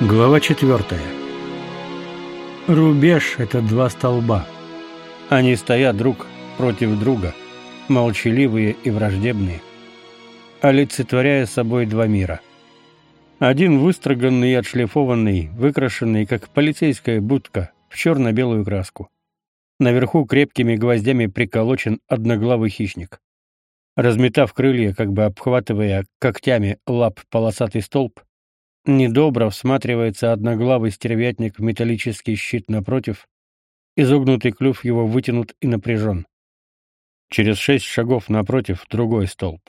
Глава четвертая. Рубеж — это два столба. Они стоят друг против друга, молчаливые и враждебные, олицетворяя собой два мира. Один выстроганный и отшлифованный, выкрашенный, как полицейская будка, в черно-белую краску. Наверху крепкими гвоздями приколочен одноглавый хищник. Разметав крылья, как бы обхватывая когтями лап полосатый столб, Недобро всматривается одноглавый стервятник в металлический щит напротив. Изогнутый клюв его вытянут и напряжен. Через шесть шагов напротив другой столб.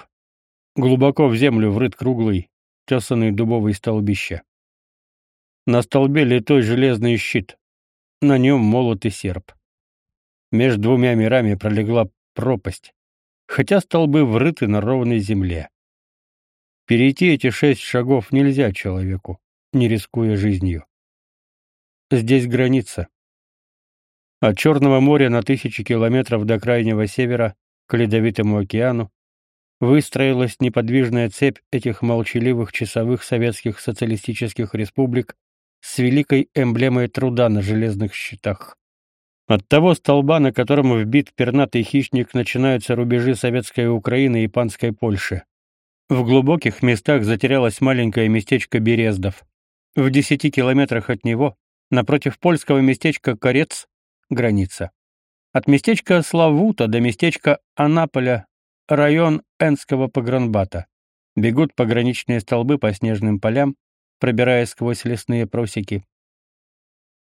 Глубоко в землю врыт круглый, тесанный дубовый столбище. На столбе литой железный щит. На нем молот и серп. Между двумя мирами пролегла пропасть, хотя столбы врыты на ровной земле. Перейти эти шесть шагов нельзя человеку, не рискуя жизнью. Здесь граница. От Черного моря на тысячи километров до крайнего севера, к Ледовитому океану, выстроилась неподвижная цепь этих молчаливых часовых советских социалистических республик с великой эмблемой труда на железных щитах. От того столба, на котором вбит пернатый хищник, начинаются рубежи советской Украины и панской Польши. В глубоких местах затерялось маленькое местечко Берездов. В десяти километрах от него, напротив польского местечка Корец, граница. От местечка Славута до местечка Анаполя, район Энского погранбата. Бегут пограничные столбы по снежным полям, пробираясь сквозь лесные просеки.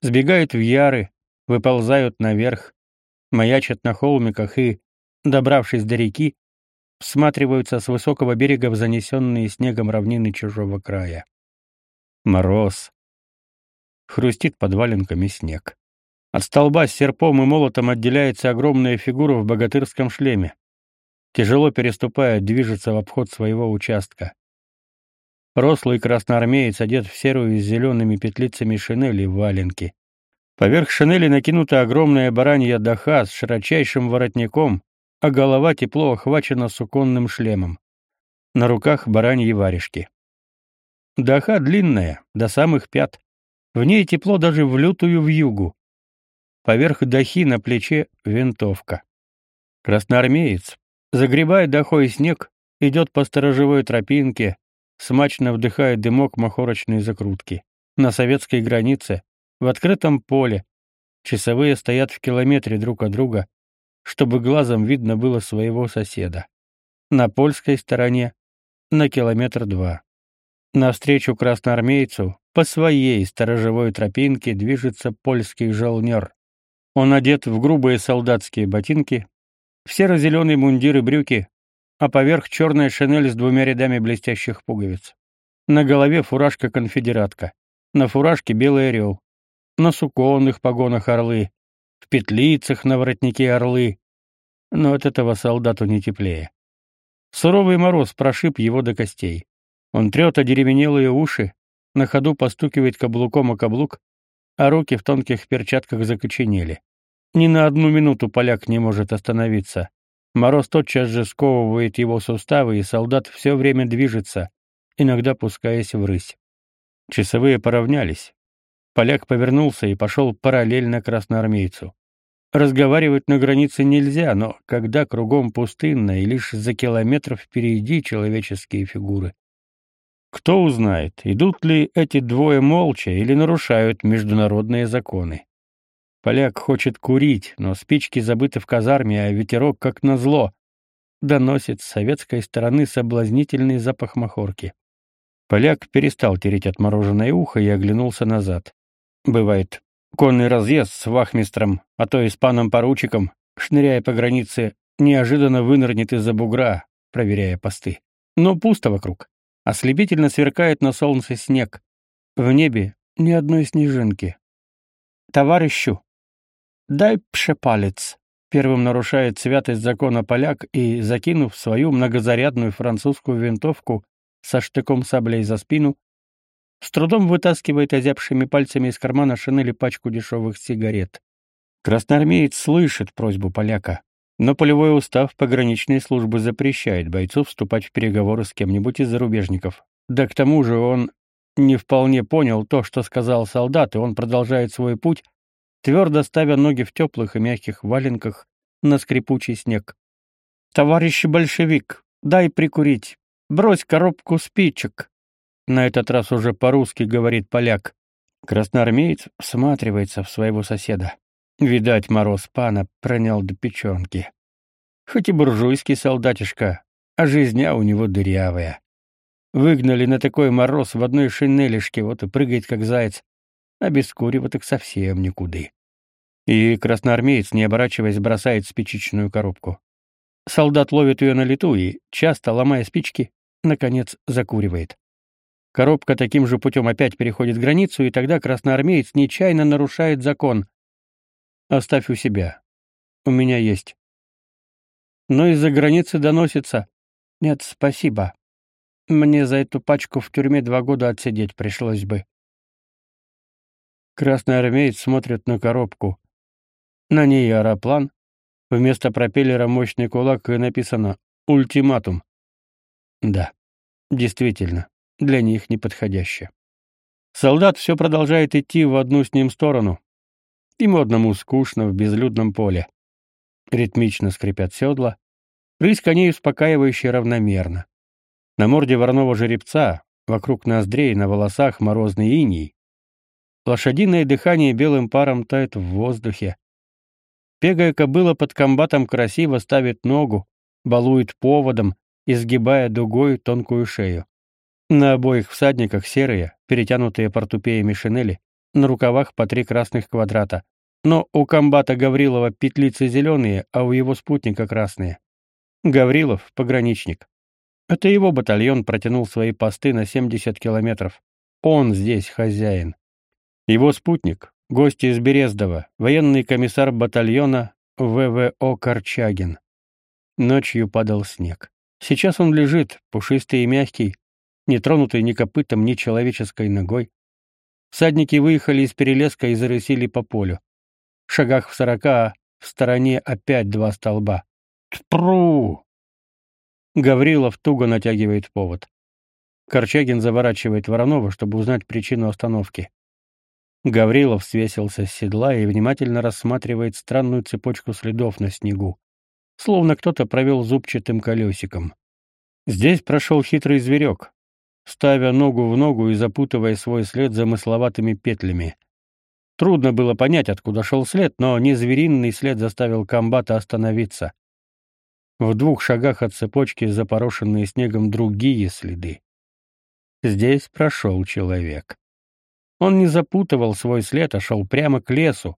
Сбегают в яры, выползают наверх, маячат на холмиках и, добравшись до реки, всматриваются с высокого берега в занесенные снегом равнины чужого края. Мороз. Хрустит под валенками снег. От столба с серпом и молотом отделяется огромная фигура в богатырском шлеме. Тяжело переступая, движется в обход своего участка. Рослый красноармеец одет в серую с зелеными петлицами шинели в валенки. Поверх шинели накинута огромная баранья даха с широчайшим воротником, а голова тепло охвачена суконным шлемом. На руках бараньи варежки. Даха длинная, до самых пят. В ней тепло даже в лютую вьюгу. Поверх дахи на плече винтовка. Красноармеец, загребая дахой снег, идет по сторожевой тропинке, смачно вдыхая дымок махорочной закрутки. На советской границе, в открытом поле, часовые стоят в километре друг от друга, чтобы глазом видно было своего соседа. На польской стороне на километр два. Навстречу красноармейцу по своей сторожевой тропинке движется польский жолнер. Он одет в грубые солдатские ботинки, в серо-зеленый мундир и брюки, а поверх черная шинель с двумя рядами блестящих пуговиц. На голове фуражка-конфедератка, на фуражке белый орел, на суконных погонах орлы, в петлицах на воротнике орлы. Но от этого солдату не теплее. Суровый мороз прошиб его до костей. Он трет одеревенелые уши, на ходу постукивает каблуком о каблук, а руки в тонких перчатках закоченели. Ни на одну минуту поляк не может остановиться. Мороз тотчас же сковывает его суставы, и солдат все время движется, иногда пускаясь врысь. Часовые поравнялись. Поляк повернулся и пошел параллельно красноармейцу. Разговаривать на границе нельзя, но когда кругом пустынно и лишь за километр впереди человеческие фигуры. Кто узнает, идут ли эти двое молча или нарушают международные законы. Поляк хочет курить, но спички забыты в казарме, а ветерок, как назло, доносит с советской стороны соблазнительный запах махорки. Поляк перестал тереть отмороженное ухо и оглянулся назад. Бывает, конный разъезд с вахмистром, а то и с паном-поручиком, шныряя по границе, неожиданно вынырнет из-за бугра, проверяя посты. Но пусто вокруг. Ослепительно сверкает на солнце снег. В небе ни одной снежинки. «Товарищу, дай пшепалец», — первым нарушает святость закона поляк и, закинув свою многозарядную французскую винтовку со штыком саблей за спину, с трудом вытаскивает озябшими пальцами из кармана шинели пачку дешевых сигарет. Красноармеец слышит просьбу поляка, но полевой устав пограничной службы запрещает бойцу вступать в переговоры с кем-нибудь из зарубежников. Да к тому же он не вполне понял то, что сказал солдат, и он продолжает свой путь, твердо ставя ноги в теплых и мягких валенках на скрипучий снег. «Товарищ большевик, дай прикурить. Брось коробку спичек». На этот раз уже по-русски говорит поляк. Красноармеец всматривается в своего соседа. Видать, мороз пана пронял до печенки. Хоть и буржуйский солдатишка, а жизня у него дырявая. Выгнали на такой мороз в одной шинелишке, вот и прыгает как заяц, а без курева так совсем никуды. И красноармеец, не оборачиваясь, бросает спичечную коробку. Солдат ловит ее на лету и, часто ломая спички, наконец закуривает. Коробка таким же путем опять переходит границу, и тогда красноармеец нечаянно нарушает закон. Оставь у себя. У меня есть. Но из-за границы доносится. Нет, спасибо. Мне за эту пачку в тюрьме два года отсидеть пришлось бы. Красный армеец смотрит на коробку. На ней аэроплан. Вместо пропеллера мощный кулак и написано «Ультиматум». Да, действительно, для них неподходяще. Солдат все продолжает идти в одну с ним сторону. Ему одному скучно в безлюдном поле. Ритмично скрипят седла, рысь коней успокаивающе равномерно. На морде вороного жеребца, вокруг ноздрей, на волосах морозный иней. Лошадиное дыхание белым паром тает в воздухе. Пегая кобыла под комбатом красиво ставит ногу, балует поводом, изгибая дугой тонкую шею. На обоих всадниках серые, перетянутые портупеями шинели, на рукавах по три красных квадрата. Но у комбата Гаврилова петлицы зеленые, а у его спутника красные. Гаврилов — пограничник. Это его батальон протянул свои посты на 70 километров. Он здесь хозяин. Его спутник, гость из Берездова, военный комиссар батальона ВВО Корчагин. Ночью падал снег. Сейчас он лежит, пушистый и мягкий, не тронутый ни копытом, ни человеческой ногой. Всадники выехали из перелеска и зарысили по полю. В шагах в сорока, в стороне опять два столба. Тпру! Гаврилов туго натягивает повод. Корчагин заворачивает Воронова, чтобы узнать причину остановки. Гаврилов свесился с седла и внимательно рассматривает странную цепочку следов на снегу, словно кто-то провел зубчатым колесиком. Здесь прошел хитрый зверек, ставя ногу в ногу и запутывая свой след замысловатыми петлями. Трудно было понять, откуда шел след, но не звериный след заставил комбата остановиться. В двух шагах от цепочки запорошенные снегом другие следы. Здесь прошел человек. Он не запутывал свой след, а шел прямо к лесу.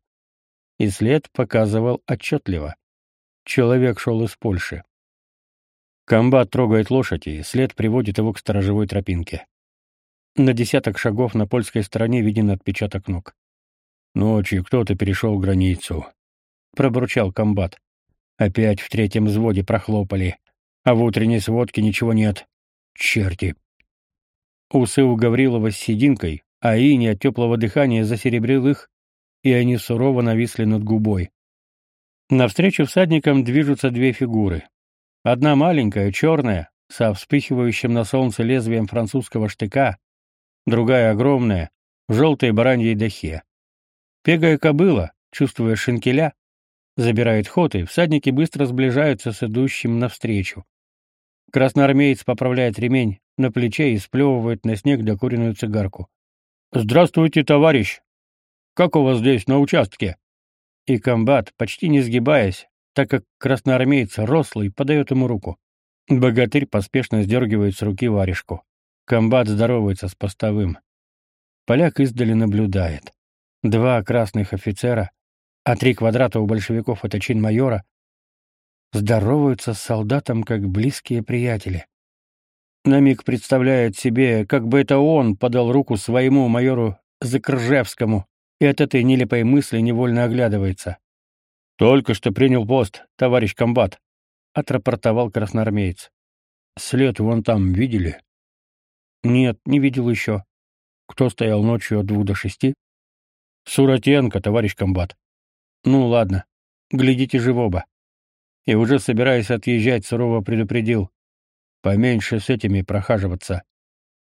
И след показывал отчетливо. Человек шел из Польши. Комбат трогает лошадь, и след приводит его к сторожевой тропинке. На десяток шагов на польской стороне виден отпечаток ног. «Ночью кто-то перешел границу», — пробурчал комбат. «Опять в третьем взводе прохлопали, а в утренней сводке ничего нет. Черти!» Усы у Гаврилова с сединкой, а ини от теплого дыхания засеребрил их, и они сурово нависли над губой. Навстречу всадникам движутся две фигуры. Одна маленькая, черная, со вспыхивающим на солнце лезвием французского штыка, другая огромная, в желтой бараньей дахе. Пегая кобыла, чувствуя шинкеля, забирает ход, и всадники быстро сближаются с идущим навстречу. Красноармеец поправляет ремень на плече и сплевывает на снег докуренную цигарку. «Здравствуйте, товарищ! Как у вас здесь, на участке?» И комбат, почти не сгибаясь, так как красноармеец рослый, подает ему руку. Богатырь поспешно сдергивает с руки варежку. Комбат здоровается с постовым. Поляк издали наблюдает. Два красных офицера, а три квадрата у большевиков — это чин майора, здороваются с солдатом как близкие приятели. На миг представляет себе, как бы это он подал руку своему майору Закржевскому, и от этой нелепой мысли невольно оглядывается. «Только что принял пост, товарищ комбат», — отрапортовал красноармеец. «След вон там видели?» «Нет, не видел еще. Кто стоял ночью от двух до шести?» «Суратенко, товарищ комбат». «Ну, ладно. Глядите же в оба». И уже собираясь отъезжать, сурово предупредил. Поменьше с этими прохаживаться.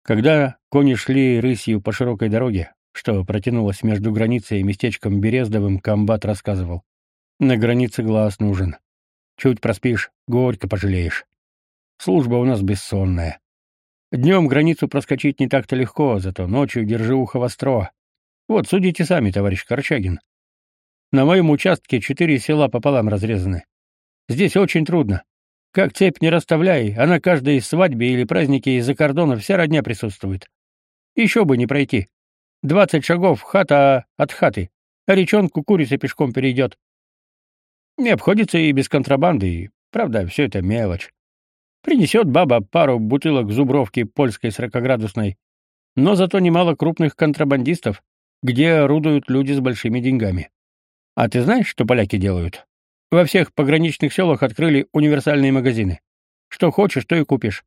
Когда кони шли рысью по широкой дороге, что протянулась между границей и местечком Берездовым, комбат рассказывал. На границе глаз нужен. Чуть проспишь, горько пожалеешь. Служба у нас бессонная. Днем границу проскочить не так-то легко, зато ночью держи ухо востро. Вот, судите сами, товарищ Корчагин. На моем участке четыре села пополам разрезаны. Здесь очень трудно. Как цепь не расставляй, а на каждой свадьбе или празднике из-за кордона вся родня присутствует. Еще бы не пройти. Двадцать шагов хата от хаты, а речонку курица пешком перейдет. Не обходится и без контрабанды, правда, все это мелочь. Принесет баба пару бутылок зубровки польской сорокоградусной, но зато немало крупных контрабандистов, где орудуют люди с большими деньгами. А ты знаешь, что поляки делают? Во всех пограничных селах открыли универсальные магазины. Что хочешь, то и купишь.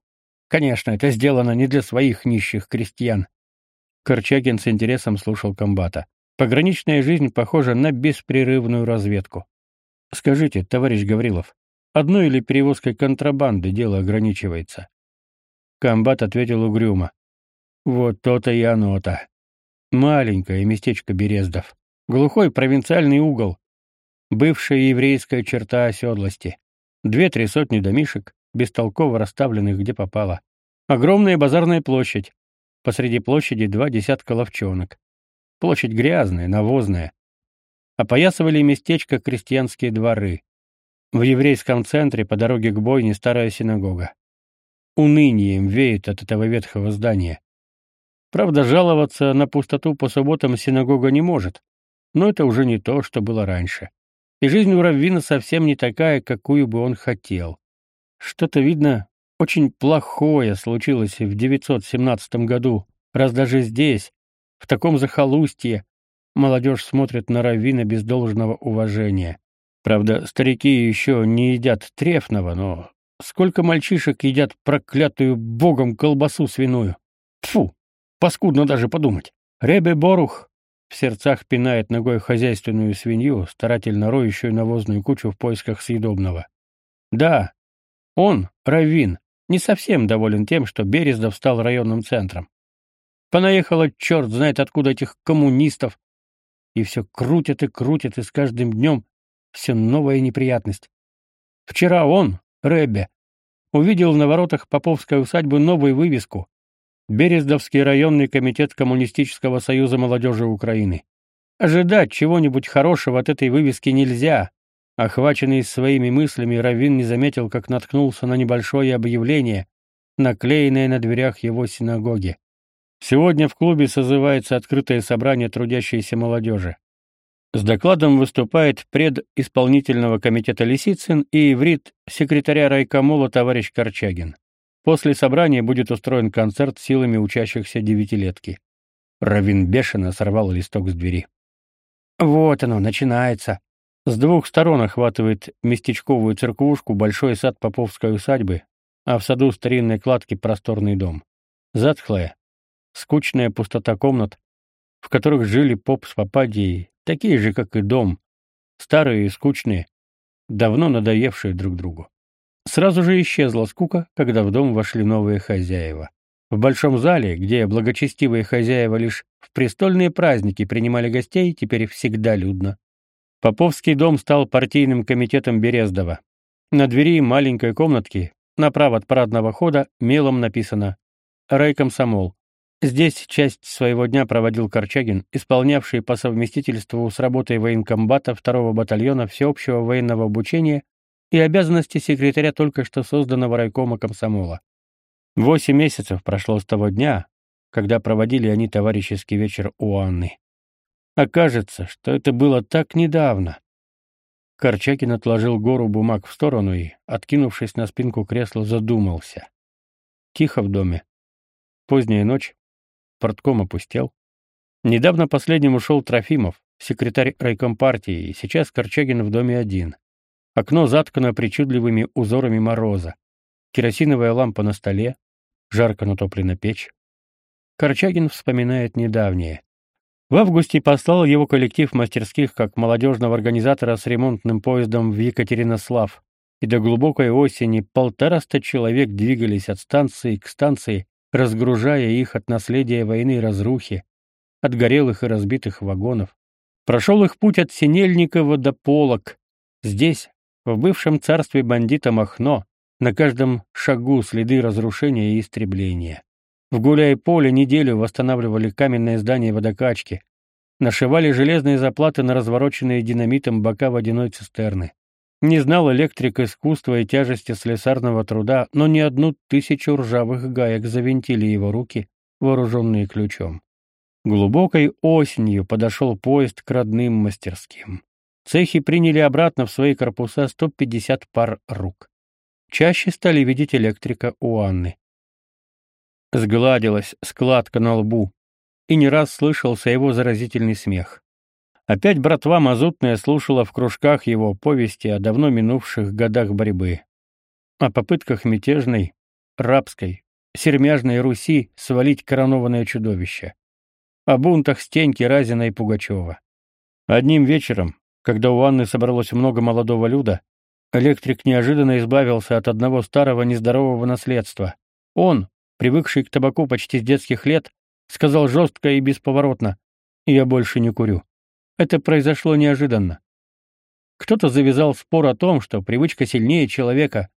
Конечно, это сделано не для своих нищих крестьян. Корчагин с интересом слушал комбата. Пограничная жизнь похожа на беспрерывную разведку. Скажите, товарищ Гаврилов, одной или перевозкой контрабанды дело ограничивается? Комбат ответил угрюмо. Вот то-то и оно-то. Маленькое местечко Берездов. Глухой провинциальный угол, бывшая еврейская черта оседлости. Две-три сотни домишек, бестолково расставленных где попало. Огромная базарная площадь. Посреди площади два десятка ловчонок. Площадь грязная, навозная. Опоясывали местечко крестьянские дворы. В еврейском центре по дороге к бойне старая синагога. Унынием веет от этого ветхого здания. Правда, жаловаться на пустоту по субботам синагога не может, но это уже не то, что было раньше и жизнь у Раввина совсем не такая, какую бы он хотел. Что-то, видно, очень плохое случилось в 917 году, раз даже здесь, в таком захолустье, молодежь смотрит на Раввина без должного уважения. Правда, старики еще не едят трефного, но сколько мальчишек едят проклятую богом колбасу свиную? Тфу, паскудно даже подумать. Ребе Борух в сердцах пинает ногой хозяйственную свинью, старательно роющую навозную кучу в поисках съедобного. Да, он, Равин, не совсем доволен тем, что Берездов стал районным центром. Понаехало черт знает откуда этих коммунистов, и все крутят и крутят, и с каждым днем все новая неприятность. Вчера он, Рэббе, увидел на воротах Поповской усадьбы новую вывеску Берездовский районный комитет Коммунистического союза молодежи Украины. Ожидать чего-нибудь хорошего от этой вывески нельзя. Охваченный своими мыслями, Равин не заметил, как наткнулся на небольшое объявление, наклеенное на дверях его синагоги. Сегодня в клубе созывается открытое собрание трудящейся молодежи. С докладом выступает пред исполнительного комитета Лисицын и иврит секретаря райкомола товарищ Корчагин. После собрания будет устроен концерт силами учащихся девятилетки. Равин бешено сорвал листок с двери. Вот оно, начинается. С двух сторон охватывает местечковую церквушку большой сад Поповской усадьбы, а в саду старинной кладки просторный дом. Затхлая, скучная пустота комнат, в которых жили поп с попадией, такие же, как и дом, старые и скучные, давно надоевшие друг другу. Сразу же исчезла скука, когда в дом вошли новые хозяева. В большом зале, где благочестивые хозяева лишь в престольные праздники принимали гостей, теперь всегда людно. Поповский дом стал партийным комитетом Берездова. На двери маленькой комнатки, направо от парадного хода, мелом написано «Райкомсомол». Здесь часть своего дня проводил Корчагин, исполнявший по совместительству с работой военкомбата 2-го батальона всеобщего военного обучения и обязанности секретаря только что созданного райкома комсомола. Восемь месяцев прошло с того дня, когда проводили они товарищеский вечер у Анны. Окажется, что это было так недавно. Корчакин отложил гору бумаг в сторону и, откинувшись на спинку кресла, задумался. Тихо в доме. Поздняя ночь. Портком опустел. Недавно последним ушел Трофимов, секретарь райкомпартии, и сейчас Корчагин в доме один. Окно заткано причудливыми узорами мороза. Керосиновая лампа на столе, жарко натоплена печь. Корчагин вспоминает недавнее. В августе послал его коллектив мастерских как молодежного организатора с ремонтным поездом в Екатеринослав, и до глубокой осени полтораста человек двигались от станции к станции, разгружая их от наследия войны и разрухи, от горелых и разбитых вагонов. Прошел их путь от Синельникова до Полок. Здесь, в бывшем царстве бандита Махно, на каждом шагу следы разрушения и истребления. В гуляй-поле неделю восстанавливали каменное здание водокачки, нашивали железные заплаты на развороченные динамитом бока водяной цистерны. Не знал электрик искусства и тяжести слесарного труда, но не одну тысячу ржавых гаек завинтили его руки, вооруженные ключом. Глубокой осенью подошел поезд к родным мастерским. Цехи приняли обратно в свои корпуса 150 пар рук. Чаще стали видеть электрика у Анны. Сгладилась складка на лбу, и не раз слышался его заразительный смех. Опять братва мазутная слушала в кружках его повести о давно минувших годах борьбы, о попытках мятежной, рабской, сермяжной Руси свалить коронованное чудовище, о бунтах Стеньки, Разина и Пугачева. Одним вечером, когда у Анны собралось много молодого люда, электрик неожиданно избавился от одного старого нездорового наследства. Он, привыкший к табаку почти с детских лет, сказал жестко и бесповоротно: "Я больше не курю". Это произошло неожиданно. Кто-то завязал спор о том, что привычка сильнее человека,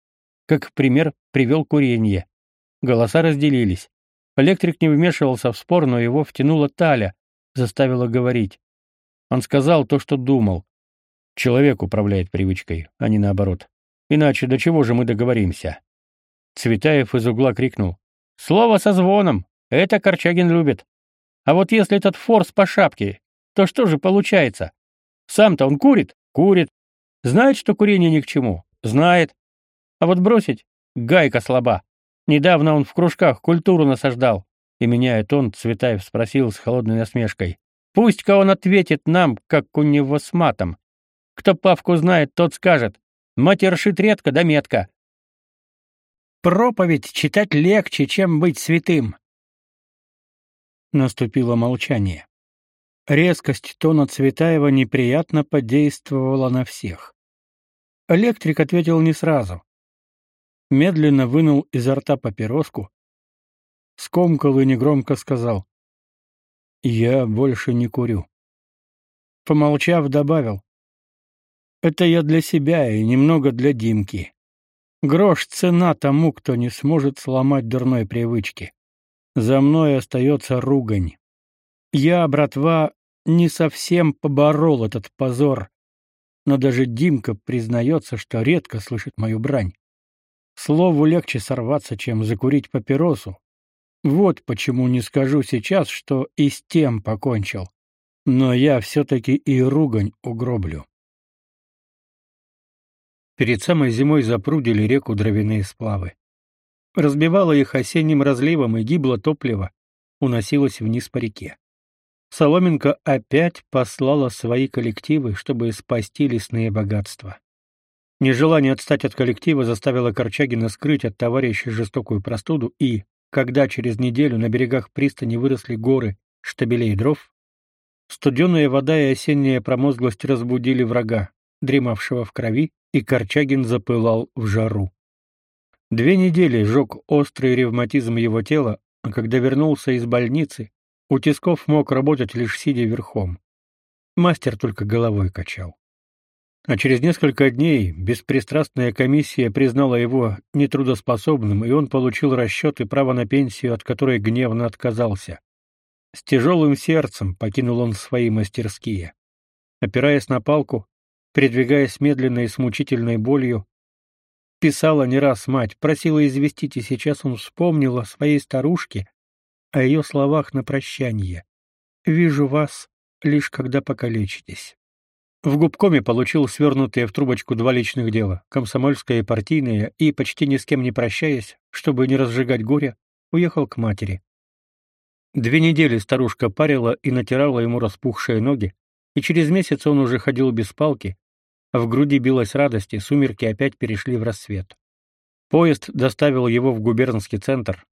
как пример привел курение. Голоса разделились. Электрик не вмешивался в спор, но его втянула Таля, заставила говорить. Он сказал то, что думал. Человек управляет привычкой, а не наоборот. Иначе до чего же мы договоримся? Цветаев из угла крикнул: "Слово со звоном! Это Корчагин любит. А вот если этот форс по шапке, то что же получается? Сам-то он курит? Курит. Знает, что курение ни к чему? Знает. А вот бросить? Гайка слаба. Недавно он в кружках культуру насаждал. И, меняя тон, Цветаев спросил с холодной насмешкой. Пусть-ка он ответит нам, как у него с матом. Кто Павку знает, тот скажет. Матершит редко да метко. Проповедь читать легче, чем быть святым. Наступило молчание. Резкость тона Цветаева неприятно подействовала на всех. Электрик ответил не сразу. Медленно вынул изо рта папироску, скомкал и негромко сказал: "Я больше не курю". Помолчав, добавил: "Это я для себя и немного для Димки. Грош цена тому, кто не сможет сломать дурной привычки. За мной остается ругань. Я, братва, не совсем поборол этот позор, но даже Димка признается, что редко слышит мою брань. Слову легче сорваться, чем закурить папиросу. Вот почему не скажу сейчас, что и с тем покончил. Но я все-таки и ругань угроблю. Перед самой зимой запрудили реку дровяные сплавы. Разбивало их осенним разливом, и гибло топливо уносилось вниз по реке. Соломенко опять послала свои коллективы, чтобы спасти лесные богатства. Нежелание отстать от коллектива заставило Корчагина скрыть от товарища жестокую простуду и, когда через неделю на берегах пристани выросли горы штабелей дров, студеная вода и осенняя промозглость разбудили врага, дремавшего в крови, и Корчагин запылал в жару. Две недели жег острый ревматизм его тела, а когда вернулся из больницы, у Тисков мог работать лишь сидя верхом. Мастер только головой качал. А через несколько дней беспристрастная комиссия признала его нетрудоспособным, и он получил расчет и право на пенсию, от которой гневно отказался. С тяжелым сердцем покинул он свои мастерские. Опираясь на палку, передвигаясь медленно и с мучительной болью, писала не раз мать, просила известить, и сейчас он вспомнил о своей старушке, о ее словах на прощание. «Вижу вас, лишь когда покалечитесь». В губкоме получил свернутые в трубочку два личных дела, комсомольское и партийное, и, почти ни с кем не прощаясь, чтобы не разжигать горе, уехал к матери. Две недели старушка парила и натирала ему распухшие ноги, и через месяц он уже ходил без палки, а в груди билась радость, и сумерки опять перешли в рассвет. Поезд доставил его в губернский центр,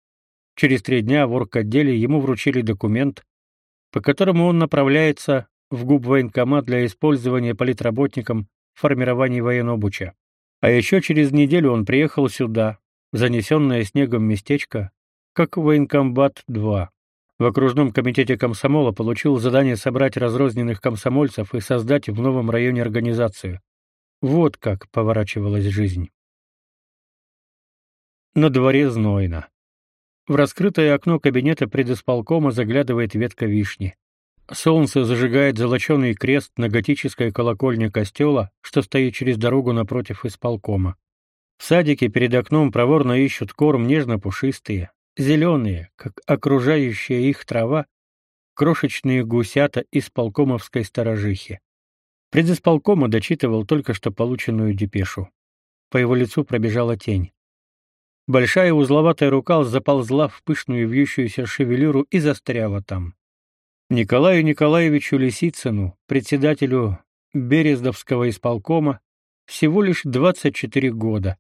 Через три дня в орготделе ему вручили документ, по которому он направляется в губвоенкомат для использования политработником в формировании военобуча. А еще через неделю он приехал сюда, в занесенное снегом местечко, как военкомбат-2. В окружном комитете комсомола получил задание собрать разрозненных комсомольцев и создать в новом районе организацию. Вот как поворачивалась жизнь. На дворе знойно. В раскрытое окно кабинета предисполкома заглядывает ветка вишни. Солнце зажигает золоченый крест на готической колокольне костела, что стоит через дорогу напротив исполкома. В садике перед окном проворно ищут корм нежно-пушистые, зеленые, как окружающая их трава, крошечные гусята из полкомовской сторожихи. Предисполкома дочитывал только что полученную депешу. По его лицу пробежала тень. Большая узловатая рука заползла в пышную вьющуюся шевелюру и застряла там. Николаю Николаевичу Лисицыну, председателю Берездовского исполкома, всего лишь 24 года.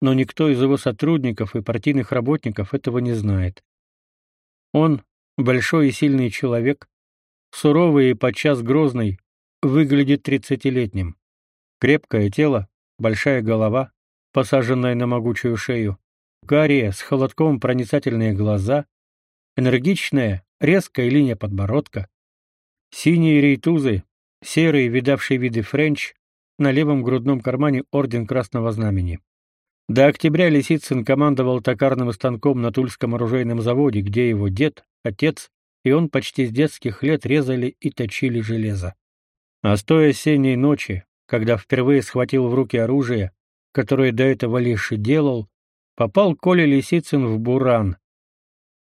Но никто из его сотрудников и партийных работников этого не знает. Он, большой и сильный человек, суровый и подчас грозный, выглядит тридцатилетним. Крепкое тело, большая голова, посаженная на могучую шею, карие с холодком проницательные глаза, энергичная, резкая линия подбородка, синие рейтузы, серый видавший виды френч, на левом грудном кармане орден Красного Знамени. До октября Лисицын командовал токарным станком на Тульском оружейном заводе, где его дед, отец и он почти с детских лет резали и точили железо. А с той осенней ночи, когда впервые схватил в руки оружие, которое до этого лишь и делал, попал Коля Лисицын в буран.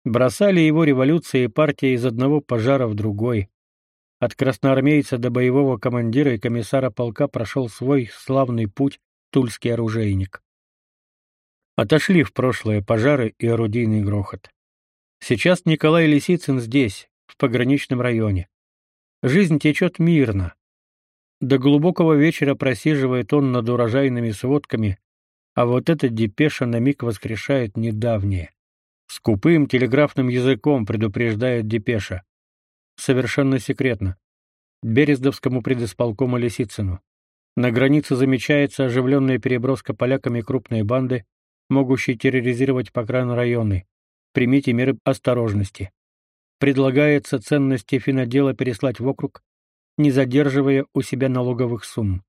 Бросали его революция и партия из одного пожара в другой. От красноармейца до боевого командира и комиссара полка прошел свой славный путь тульский оружейник. Отошли в прошлое пожары и орудийный грохот. Сейчас Николай Лисицын здесь, в пограничном районе. Жизнь течет мирно. До глубокого вечера просиживает он над урожайными сводками, а вот эта депеша на миг воскрешает недавнее. Скупым телеграфным языком предупреждает депеша. Совершенно секретно. Берездовскому предисполкому Лисицыну. На границе замечается оживленная переброска поляками крупной банды, могущей терроризировать районы. Примите меры осторожности. Предлагается ценности финодела переслать в округ, не задерживая у себя налоговых сумм.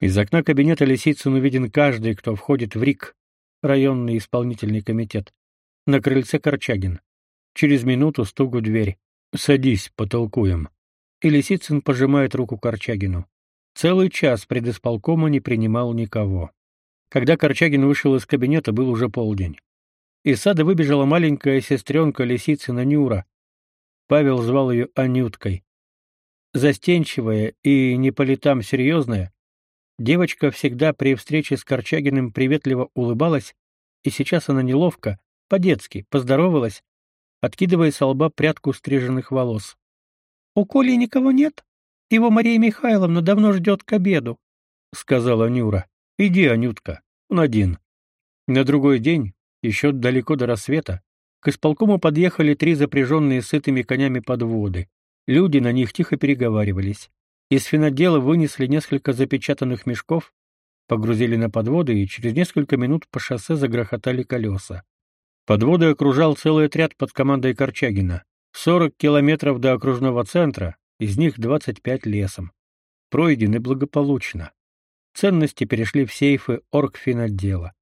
Из окна кабинета Лисицын увиден каждый, кто входит в РИК, районный исполнительный комитет. На крыльце Корчагин. Через минуту стук в дверь. «Садись, потолкуем». И Лисицын пожимает руку Корчагину. Целый час предисполкома не принимал никого. Когда Корчагин вышел из кабинета, был уже полдень. Из сада выбежала маленькая сестренка Лисицына Нюра. Павел звал ее Анюткой. Застенчивая и не по летам серьезная, девочка всегда при встрече с Корчагиным приветливо улыбалась, и сейчас она неловко, по-детски, поздоровалась, откидывая с лба прядку стриженных волос. «У Коли никого нет? Его Мария Михайловна давно ждет к обеду», — сказала Нюра. Иди, Анютка, он один. На другой день, еще далеко до рассвета, к исполкому подъехали три запряженные сытыми конями подводы. Люди на них тихо переговаривались. Из финодела вынесли несколько запечатанных мешков, погрузили на подводы, и через несколько минут по шоссе загрохотали колеса. Подводы окружал целый отряд под командой Корчагина. 40 километров до окружного центра, из них 25 лесом. Пройдены благополучно. Ценности перешли в сейфы оргфинотдела.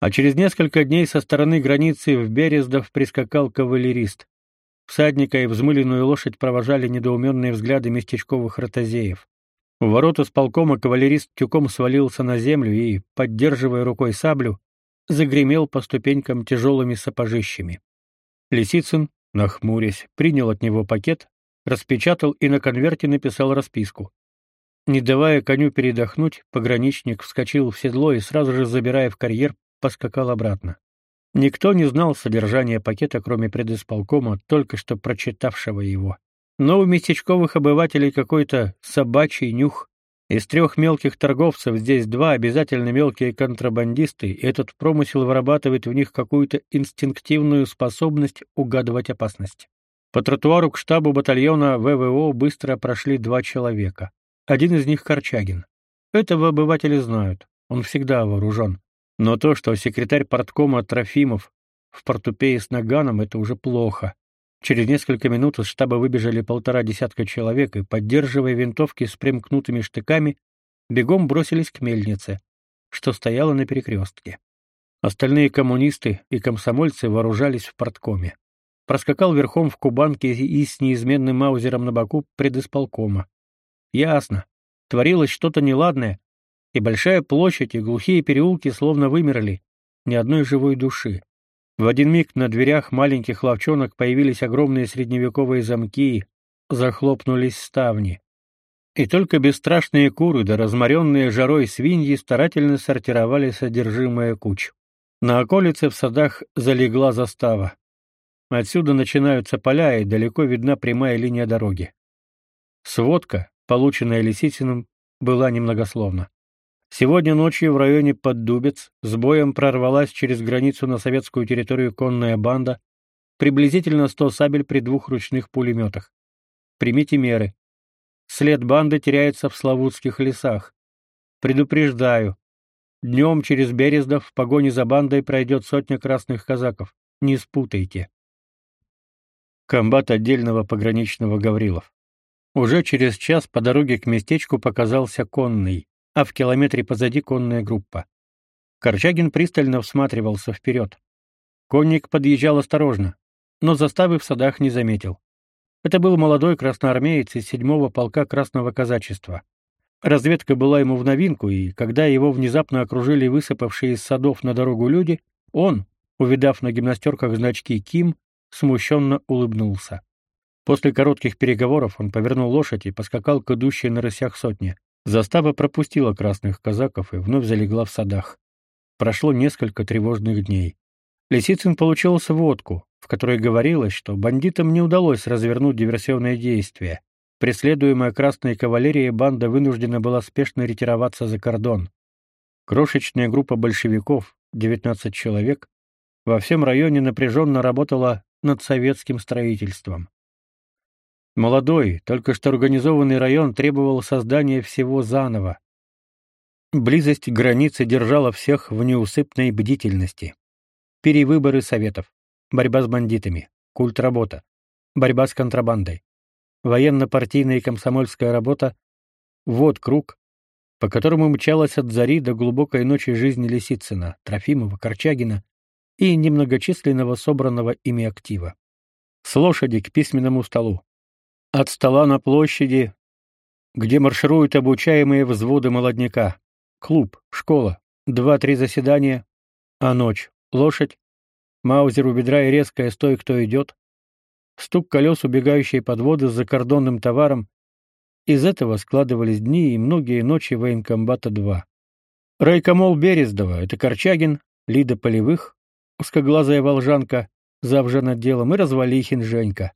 А через несколько дней со стороны границы в Берездов прискакал кавалерист. Всадника и взмыленную лошадь провожали недоуменные взгляды местечковых ротозеев. У ворот исполкома кавалерист тюком свалился на землю и, поддерживая рукой саблю, загремел по ступенькам тяжелыми сапожищами. Лисицын, нахмурясь, принял от него пакет, распечатал и на конверте написал расписку. Не давая коню передохнуть, пограничник вскочил в седло и сразу же, забирая в карьер, поскакал обратно. Никто не знал содержания пакета, кроме предисполкома, только что прочитавшего его. Но у местечковых обывателей какой-то собачий нюх. Из трех мелких торговцев здесь два обязательно мелкие контрабандисты, и этот промысел вырабатывает в них какую-то инстинктивную способность угадывать опасность. По тротуару к штабу батальона ВВО быстро прошли два человека. Один из них Корчагин. Этого обыватели знают. Он всегда вооружен. Но то, что секретарь парткома Трофимов в портупее с наганом — это уже плохо. Через несколько минут из штаба выбежали полтора десятка человек и, поддерживая винтовки с примкнутыми штыками, бегом бросились к мельнице, что стояла на перекрестке. Остальные коммунисты и комсомольцы вооружались в порткоме. Проскакал верхом в кубанке и с неизменным маузером на боку предисполкома. Ясно. Творилось что-то неладное, и большая площадь и глухие переулки словно вымерли, ни одной живой души. В один миг на дверях маленьких лавчонок появились огромные средневековые замки, захлопнулись ставни. И только бесстрашные куры да разморенные жарой свиньи старательно сортировали содержимое куч. На околице в садах залегла застава. Отсюда начинаются поля, и далеко видна прямая линия дороги. Сводка, полученная Лисицыным, была немногословна. Сегодня ночью в районе Поддубец с боем прорвалась через границу на советскую территорию конная банда, приблизительно 100 сабель при двух ручных пулеметах. Примите меры. След банды теряется в Славутских лесах. Предупреждаю. Днем через Берездов в погоне за бандой пройдет сотня красных казаков. Не спутайте. Комбат отдельного пограничного Гаврилов. Уже через час по дороге к местечку показался конный а в километре позади конная группа. Корчагин пристально всматривался вперед. Конник подъезжал осторожно, но заставы в садах не заметил. Это был молодой красноармеец из седьмого полка Красного казачества. Разведка была ему в новинку, и когда его внезапно окружили высыпавшие из садов на дорогу люди, он, увидав на гимнастерках значки «Ким», смущенно улыбнулся. После коротких переговоров он повернул лошадь и поскакал к идущей на рысях сотне. Застава пропустила красных казаков и вновь залегла в садах. Прошло несколько тревожных дней. Лисицын получил сводку, в которой говорилось, что бандитам не удалось развернуть диверсионное действие. Преследуемая красной кавалерией банда вынуждена была спешно ретироваться за кордон. Крошечная группа большевиков, 19 человек, во всем районе напряженно работала над советским строительством. Молодой, только что организованный район требовал создания всего заново. Близость границы держала всех в неусыпной бдительности. Перевыборы советов, борьба с бандитами, культ работа, борьба с контрабандой, военно-партийная и комсомольская работа — вот круг, по которому мчалась от зари до глубокой ночи жизни Лисицына, Трофимова, Корчагина и немногочисленного собранного ими актива. С лошади к письменному столу, от стола на площади, где маршируют обучаемые взводы молодняка. Клуб, школа, два-три заседания, а ночь, лошадь, маузер у бедра и резкая «стой, кто идет», стук колес убегающей подводы с закордонным товаром. Из этого складывались дни и многие ночи военкомбата-2. Райкомол Берездова — это Корчагин, Лида Полевых, узкоглазая волжанка, завжен отделом, и Развалихин Женька.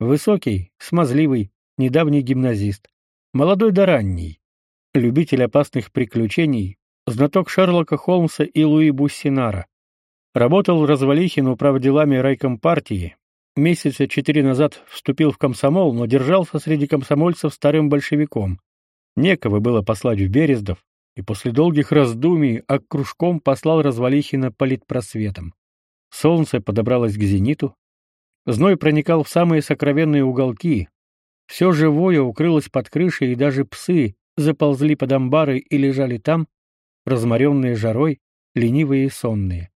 Высокий, смазливый, недавний гимназист, молодой да ранний, любитель опасных приключений, знаток Шерлока Холмса и Луи Буссинара. Работал Развалихин управделами райком партии. Месяца четыре назад вступил в комсомол, но держался среди комсомольцев старым большевиком. Некого было послать в Берездов, и после долгих раздумий окружком послал Развалихина политпросветом. Солнце подобралось к зениту, Зной проникал в самые сокровенные уголки. Все живое укрылось под крышей, и даже псы заползли под амбары и лежали там, разморенные жарой, ленивые и сонные.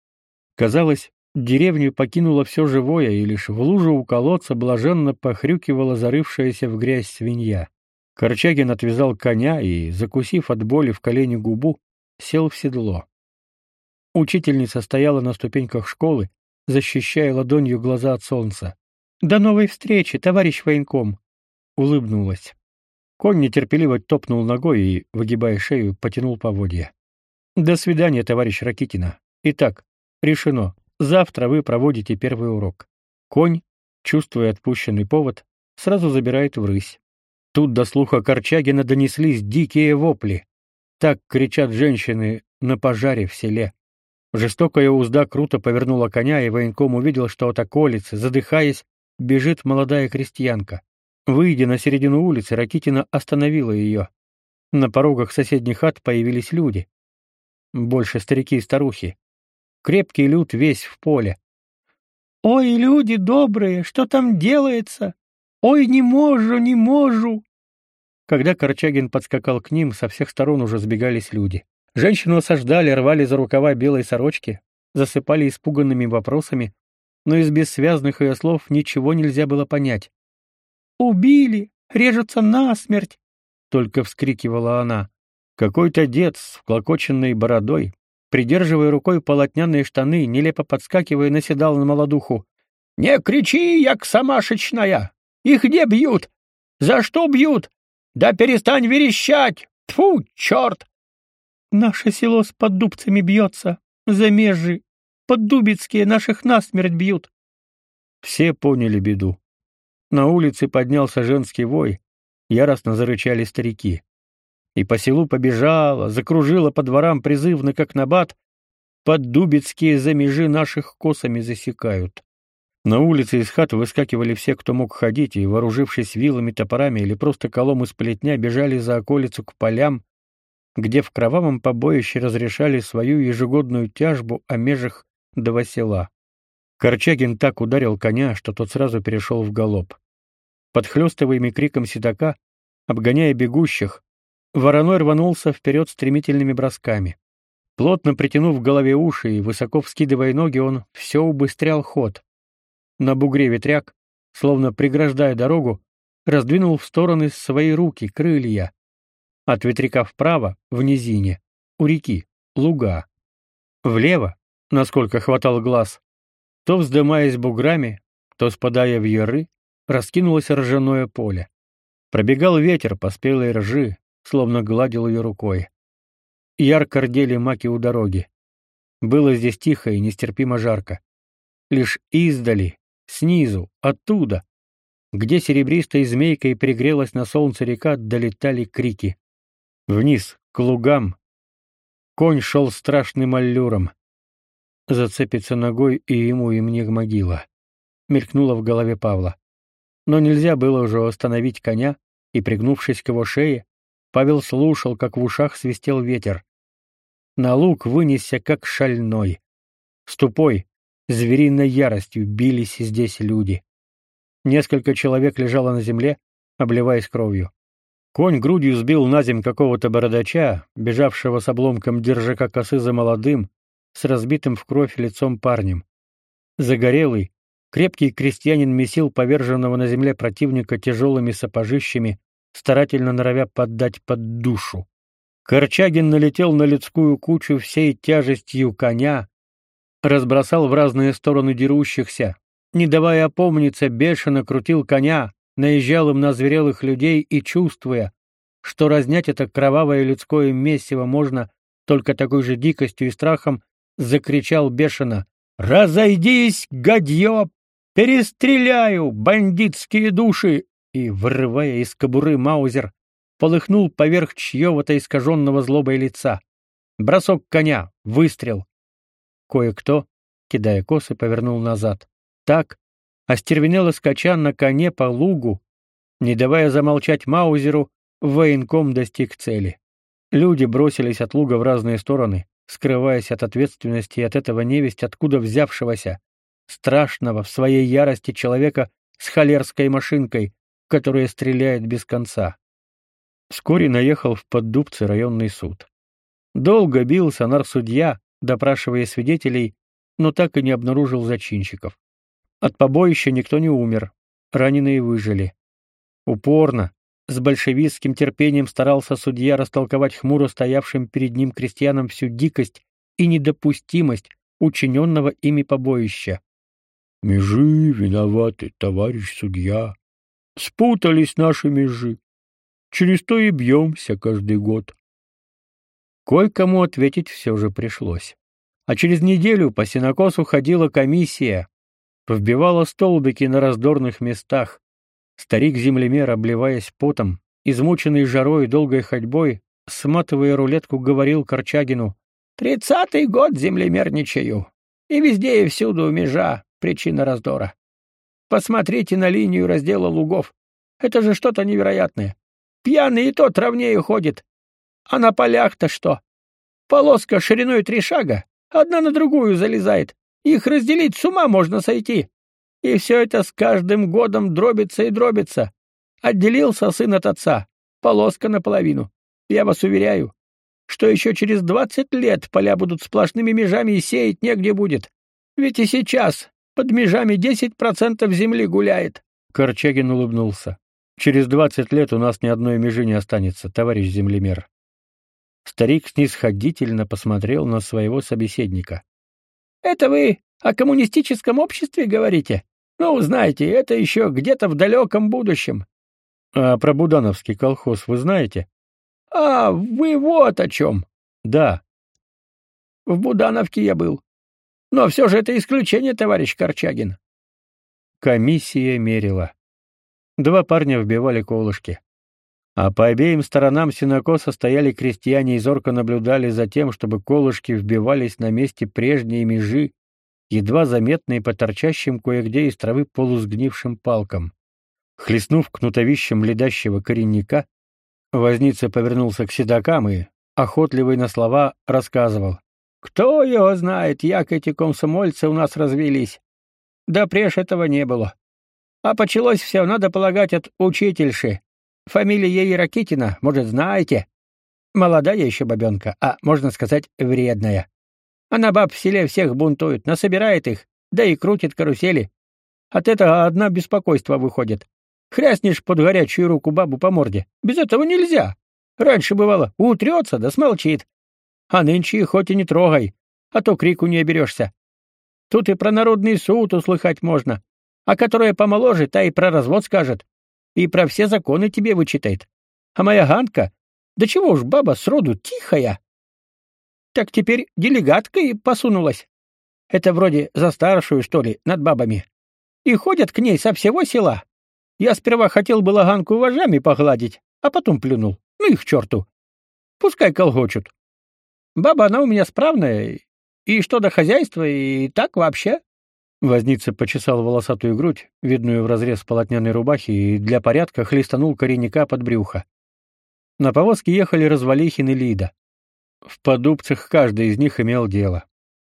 Казалось, деревню покинуло все живое, и лишь в лужу у колодца блаженно похрюкивала зарывшаяся в грязь свинья. Корчагин отвязал коня и, закусив от боли в колене губу, сел в седло. Учительница стояла на ступеньках школы, защищая ладонью глаза от солнца. «До новой встречи, товарищ военком!» Улыбнулась. Конь нетерпеливо топнул ногой и, выгибая шею, потянул поводья. «До свидания, товарищ Ракитина. Итак, решено. Завтра вы проводите первый урок». Конь, чувствуя отпущенный повод, сразу забирает в рысь. Тут до слуха Корчагина донеслись дикие вопли. Так кричат женщины на пожаре в селе. Жестокая узда круто повернула коня, и военком увидел, что от околицы, задыхаясь, бежит молодая крестьянка. Выйдя на середину улицы, Ракитина остановила ее. На порогах соседних хат появились люди. Больше старики и старухи. Крепкий люд весь в поле. Ой, люди добрые, что там делается? Ой, не можу, не можу. Когда Корчагин подскакал к ним, со всех сторон уже сбегались люди. Женщину осаждали, рвали за рукава белой сорочки, засыпали испуганными вопросами, но из бессвязных ее слов ничего нельзя было понять. «Убили! Режутся насмерть!» — только вскрикивала она. Какой-то дед с вклокоченной бородой, придерживая рукой полотняные штаны, нелепо подскакивая, наседал на молодуху. «Не кричи, як самашечная! Их где бьют? За что бьют? Да перестань верещать! Тьфу, черт!» «Наше село с поддубцами бьется, замежи, поддубицкие наших насмерть бьют!» Все поняли беду. На улице поднялся женский вой, яростно зарычали старики и по селу побежала, закружила по дворам призывно, как набат, поддубицкие за межи наших косами засекают. На улице из хат выскакивали все, кто мог ходить, и, вооружившись вилами, топорами или просто колом из плетня, бежали за околицу к полям, где в кровавом побоище разрешали свою ежегодную тяжбу о межах два села. Корчагин так ударил коня, что тот сразу перешел в галоп. Подхлёстываемый криком седока, обгоняя бегущих, Вороной рванулся вперед стремительными бросками. Плотно притянув в голове уши и высоко вскидывая ноги, он все убыстрял ход. На бугре ветряк, словно преграждая дорогу, раздвинул в стороны свои руки, крылья. От ветряка вправо, в низине, у реки, луга. Влево, насколько хватал глаз, то вздымаясь буграми, то спадая в яры, раскинулось ржаное поле. Пробегал ветер по спелой ржи, словно гладил ее рукой. Ярко рдели маки у дороги. Было здесь тихо и нестерпимо жарко. Лишь издали, снизу, оттуда, где серебристой змейкой пригрелась на солнце река, долетали крики. Вниз, к лугам. Конь шел страшным аллюром. Зацепится ногой и ему, и мне могила. Мелькнуло в голове Павла. Но нельзя было уже остановить коня, и, пригнувшись к его шее, Павел слушал, как в ушах свистел ветер. На луг вынесся, как шальной. С тупой, звериной яростью бились здесь люди. Несколько человек лежало на земле, обливаясь кровью. Конь грудью сбил на земь какого-то бородача, бежавшего с обломком держака косы за молодым, с разбитым в кровь лицом парнем. Загорелый, крепкий крестьянин месил поверженного на земле противника тяжелыми сапожищами, старательно норовя поддать под душу. Корчагин налетел на людскую кучу всей тяжестью коня, разбросал в разные стороны дерущихся, не давая опомниться, бешено крутил коня, наезжал им на зверелых людей и, чувствуя, что разнять это кровавое людское месиво можно только такой же дикостью и страхом, закричал бешено «Разойдись, гадьё! Перестреляю, бандитские души! и, вырывая из кобуры маузер, полыхнул поверх чьего-то искаженного злобой лица. Бросок коня, выстрел. Кое-кто, кидая косы, повернул назад. Так, остервенело скача на коне по лугу, не давая замолчать маузеру, военком достиг цели. Люди бросились от луга в разные стороны, скрываясь от ответственности и от этого невесть откуда взявшегося, страшного в своей ярости человека с холерской машинкой, которая стреляет без конца. Вскоре наехал в Поддубце районный суд. Долго бился нар-судья, допрашивая свидетелей, но так и не обнаружил зачинщиков. От побоища никто не умер, раненые выжили. Упорно, с большевистским терпением старался судья растолковать хмуро стоявшим перед ним крестьянам всю дикость и недопустимость учиненного ими побоища. «Межи виноваты, товарищ судья», Спутались наши межи. Через то и бьемся каждый год. Кое-кому ответить все же пришлось. А через неделю по сенокосу ходила комиссия, вбивала столбики на раздорных местах. Старик-землемер, обливаясь потом, измученный жарой и долгой ходьбой, сматывая рулетку, говорил Корчагину, «Тридцатый год землемерничаю, и везде и всюду межа, причина раздора. Посмотрите на линию раздела лугов. Это же что-то невероятное. Пьяный и тот ровнее ходит. А на полях-то что? Полоска шириной три шага, одна на другую залезает. Их разделить с ума можно сойти. И все это с каждым годом дробится и дробится. Отделился сын от отца, полоска наполовину. Я вас уверяю, что еще через двадцать лет поля будут сплошными межами и сеять негде будет. Ведь и сейчас под межами десять процентов земли гуляет. Корчагин улыбнулся. Через двадцать лет у нас ни одной межи не останется, товарищ землемер. Старик снисходительно посмотрел на своего собеседника. Это вы о коммунистическом обществе говорите? Ну, знаете, это еще где-то в далеком будущем. А про Будановский колхоз вы знаете? А, вы вот о чем. Да. В Будановке я был. Но все же это исключение, товарищ Корчагин. Комиссия мерила. Два парня вбивали колышки. А по обеим сторонам сенокоса стояли крестьяне и зорко наблюдали за тем, чтобы колышки вбивались на месте прежней межи, едва заметные по торчащим кое-где из травы полусгнившим палкам. Хлестнув кнутовищем ледащего коренника, возница повернулся к седокам и, охотливый на слова, рассказывал. «Кто его знает, як эти комсомольцы у нас развелись? Да прежде этого не было. А почалось все, надо полагать, от учительши. Фамилия ей Ракитина, может, знаете? Молодая еще бабенка, а, можно сказать, вредная. Она баб в селе всех бунтует, насобирает их, да и крутит карусели. От этого одна беспокойство выходит. Хряснешь под горячую руку бабу по морде. Без этого нельзя. Раньше бывало, утрется да смолчит. А нынче хоть и не трогай, а то крику не оберешься. Тут и про народный суд услыхать можно, а которая помоложе, та и про развод скажет, и про все законы тебе вычитает. А моя Ганка, да чего уж баба сроду тихая. Так теперь делегатка и посунулась. Это вроде за старшую, что ли, над бабами. И ходят к ней со всего села. Я сперва хотел было Ганку вожами погладить, а потом плюнул. Ну их черту. Пускай колгочут. Баба она у меня справная, и что до хозяйства, и так вообще. Возница почесал волосатую грудь, видную в разрез полотняной рубахи, и для порядка хлестанул коренника под брюхо. На повозке ехали Развалихин и Лида. В подубцах каждый из них имел дело.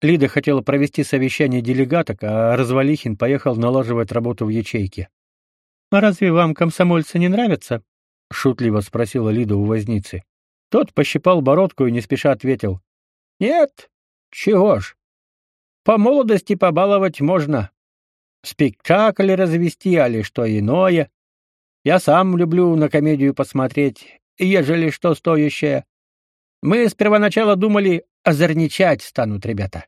Лида хотела провести совещание делегаток, а Развалихин поехал налаживать работу в ячейке. «А разве вам комсомольцы не нравятся?» — шутливо спросила Лида у возницы. Тот пощипал бородку и не спеша ответил. «Нет, чего ж. По молодости побаловать можно. Спектакль развести, али что иное. Я сам люблю на комедию посмотреть, ежели что стоящее. Мы с первоначала думали, озорничать станут ребята.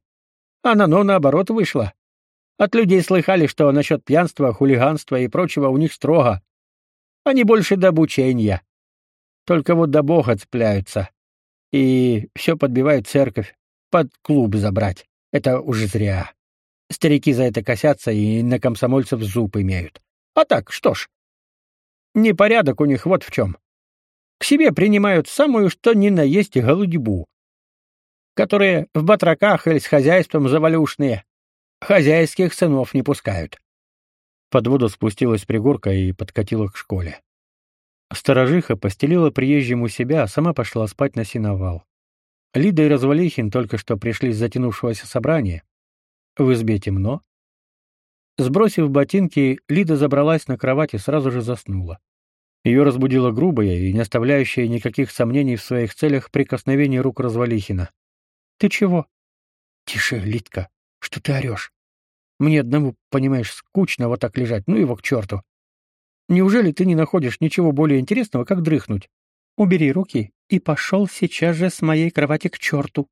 А на но наоборот вышло. От людей слыхали, что насчет пьянства, хулиганства и прочего у них строго. Они больше до обучения. Только вот до Бога цепляются. И все подбивают церковь, под клуб забрать. Это уже зря. Старики за это косятся и на комсомольцев зуб имеют. А так, что ж. Непорядок у них вот в чем. К себе принимают самую что ни на есть голудьбу, которые в батраках или с хозяйством завалюшные. Хозяйских сынов не пускают. Под воду спустилась пригорка и подкатила к школе. Сторожиха постелила приезжему себя, а сама пошла спать на сеновал. Лида и Развалихин только что пришли с затянувшегося собрания. В избе темно. Сбросив ботинки, Лида забралась на кровать и сразу же заснула. Ее разбудило грубое и не оставляющее никаких сомнений в своих целях прикосновение рук Развалихина. «Ты чего?» «Тише, Лидка, что ты орешь? Мне одному, понимаешь, скучно вот так лежать, ну его к черту. Неужели ты не находишь ничего более интересного, как дрыхнуть? Убери руки и пошел сейчас же с моей кровати к черту.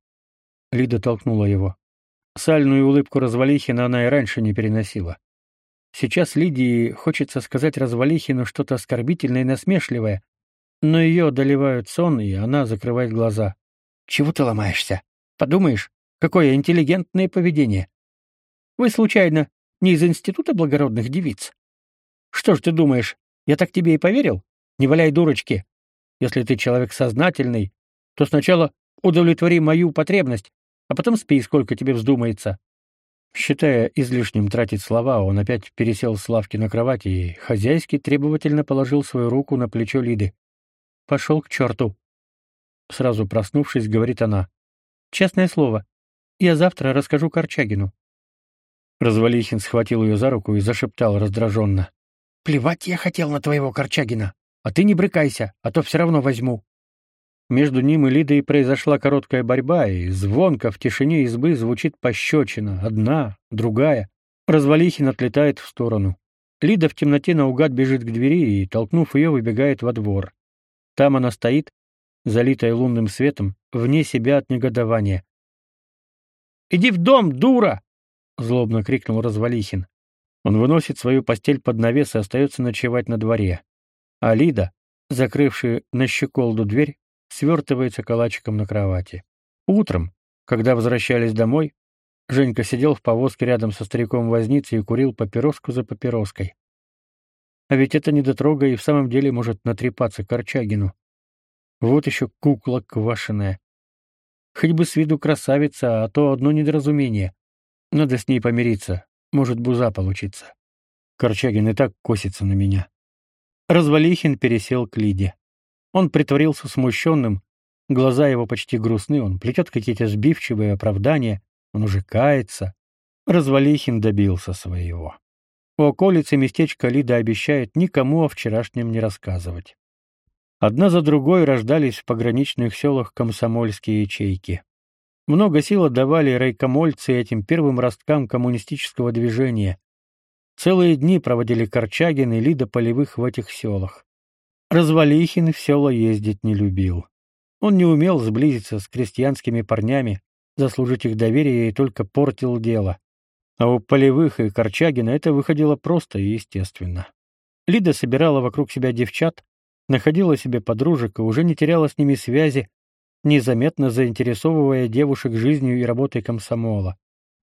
Лида толкнула его. Сальную улыбку Развалихина она и раньше не переносила. Сейчас Лидии хочется сказать Развалихину что-то оскорбительное и насмешливое, но ее одолевают сон, и она закрывает глаза. «Чего ты ломаешься? Подумаешь, какое интеллигентное поведение. Вы случайно не из института благородных девиц? Что ж ты думаешь, я так тебе и поверил? Не валяй дурочки. Если ты человек сознательный, то сначала удовлетвори мою потребность, а потом спи, сколько тебе вздумается. Считая излишним тратить слова, он опять пересел с лавки на кровать и хозяйски требовательно положил свою руку на плечо Лиды. Пошел к черту. Сразу проснувшись, говорит она. Честное слово, я завтра расскажу Корчагину. Развалихин схватил ее за руку и зашептал раздраженно. «Плевать я хотел на твоего Корчагина, а ты не брыкайся, а то все равно возьму». Между ним и Лидой произошла короткая борьба, и звонко в тишине избы звучит пощечина, одна, другая. Развалихин отлетает в сторону. Лида в темноте наугад бежит к двери и, толкнув ее, выбегает во двор. Там она стоит, залитая лунным светом, вне себя от негодования. «Иди в дом, дура!» — злобно крикнул Развалихин. Он выносит свою постель под навес и остается ночевать на дворе. А Лида, закрывшая на щеколду дверь, свертывается калачиком на кровати. Утром, когда возвращались домой, Женька сидел в повозке рядом со стариком-возницей и курил папироску за папироской. А ведь это недотрога и в самом деле может натрепаться Корчагину. Вот еще кукла квашеная. Хоть бы с виду красавица, а то одно недоразумение. Надо с ней помириться, может буза получиться. Корчагин и так косится на меня. Развалихин пересел к Лиде. Он притворился смущенным, глаза его почти грустны, он плетет какие-то сбивчивые оправдания, он уже кается. Развалихин добился своего. У околицы местечка Лида обещает никому о вчерашнем не рассказывать. Одна за другой рождались в пограничных селах комсомольские ячейки. Много сил отдавали райкомольцы этим первым росткам коммунистического движения. Целые дни проводили Корчагин и Лида Полевых в этих селах. Развалихин в села ездить не любил. Он не умел сблизиться с крестьянскими парнями, заслужить их доверие и только портил дело. А у Полевых и Корчагина это выходило просто и естественно. Лида собирала вокруг себя девчат, находила себе подружек и уже не теряла с ними связи, незаметно заинтересовывая девушек жизнью и работой комсомола.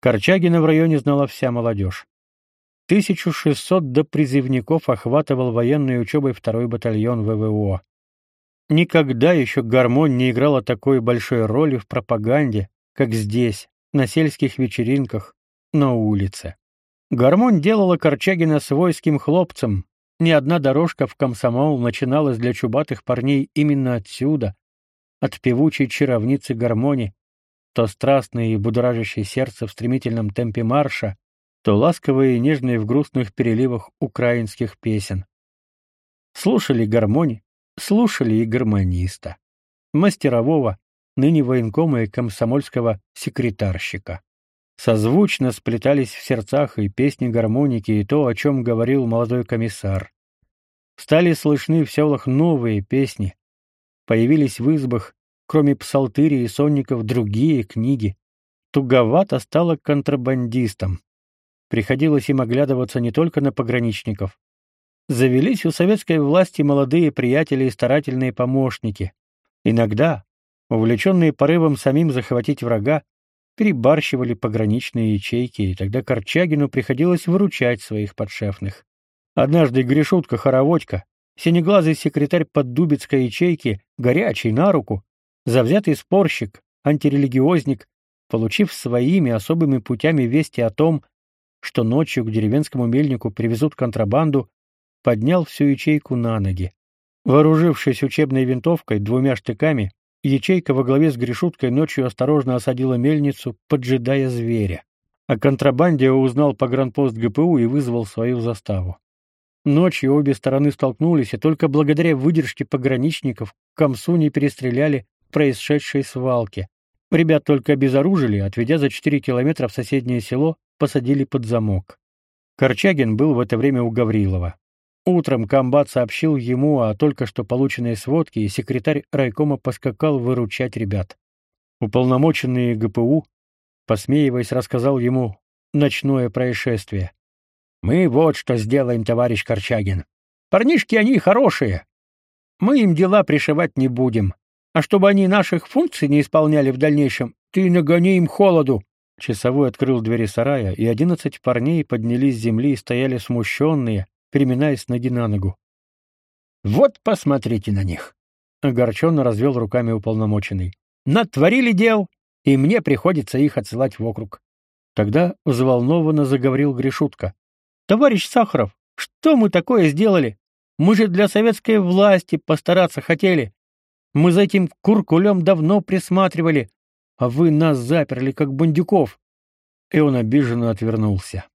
Корчагина в районе знала вся молодежь. 1600 до призывников охватывал военной учебой второй батальон ВВО. Никогда еще гармонь не играла такой большой роли в пропаганде, как здесь, на сельских вечеринках, на улице. Гармонь делала Корчагина свойским хлопцем, ни одна дорожка в комсомол начиналась для чубатых парней именно отсюда, от певучей чаровницы гармони, то страстной и будоражащей сердце в стремительном темпе марша, то ласковые и нежные в грустных переливах украинских песен. Слушали гармони, слушали и гармониста, мастерового, ныне военкома и комсомольского секретарщика. Созвучно сплетались в сердцах и песни гармоники, и то, о чем говорил молодой комиссар. Стали слышны в селах новые песни. Появились в избах, кроме псалтыри и сонников, другие книги. Туговато стало контрабандистам. Приходилось им оглядываться не только на пограничников. Завелись у советской власти молодые приятели и старательные помощники. Иногда, увлеченные порывом самим захватить врага, перебарщивали пограничные ячейки, и тогда Корчагину приходилось выручать своих подшефных. Однажды Гришутка-хороводька, синеглазый секретарь поддубицкой ячейки, горячий на руку, завзятый спорщик, антирелигиозник, получив своими особыми путями вести о том, что ночью к деревенскому мельнику привезут контрабанду, поднял всю ячейку на ноги. Вооружившись учебной винтовкой, двумя штыками, Ячейка во главе с Гришуткой ночью осторожно осадила мельницу, поджидая зверя. О контрабанде узнал погранпост ГПУ и вызвал свою заставу. Ночью обе стороны столкнулись, и только благодаря выдержке пограничников Комсу не перестреляли происшедшей свалки. Ребят только обезоружили, отведя за 4 километра в соседнее село, посадили под замок. Корчагин был в это время у Гаврилова. Утром комбат сообщил ему о только что полученной сводке, и секретарь райкома поскакал выручать ребят. Уполномоченный ГПУ, посмеиваясь, рассказал ему ночное происшествие. «Мы вот что сделаем, товарищ Корчагин. Парнишки они хорошие. Мы им дела пришивать не будем. А чтобы они наших функций не исполняли в дальнейшем, ты нагони им холоду». Часовой открыл двери сарая, и одиннадцать парней поднялись с земли и стояли смущенные, переминаясь ноги на ногу. «Вот посмотрите на них!» — огорченно развел руками уполномоченный. «Натворили дел, и мне приходится их отсылать в округ». Тогда взволнованно заговорил Гришутка. «Товарищ Сахаров, что мы такое сделали? Мы же для советской власти постараться хотели. Мы за этим куркулем давно присматривали, а вы нас заперли, как бандюков. и он обиженно отвернулся.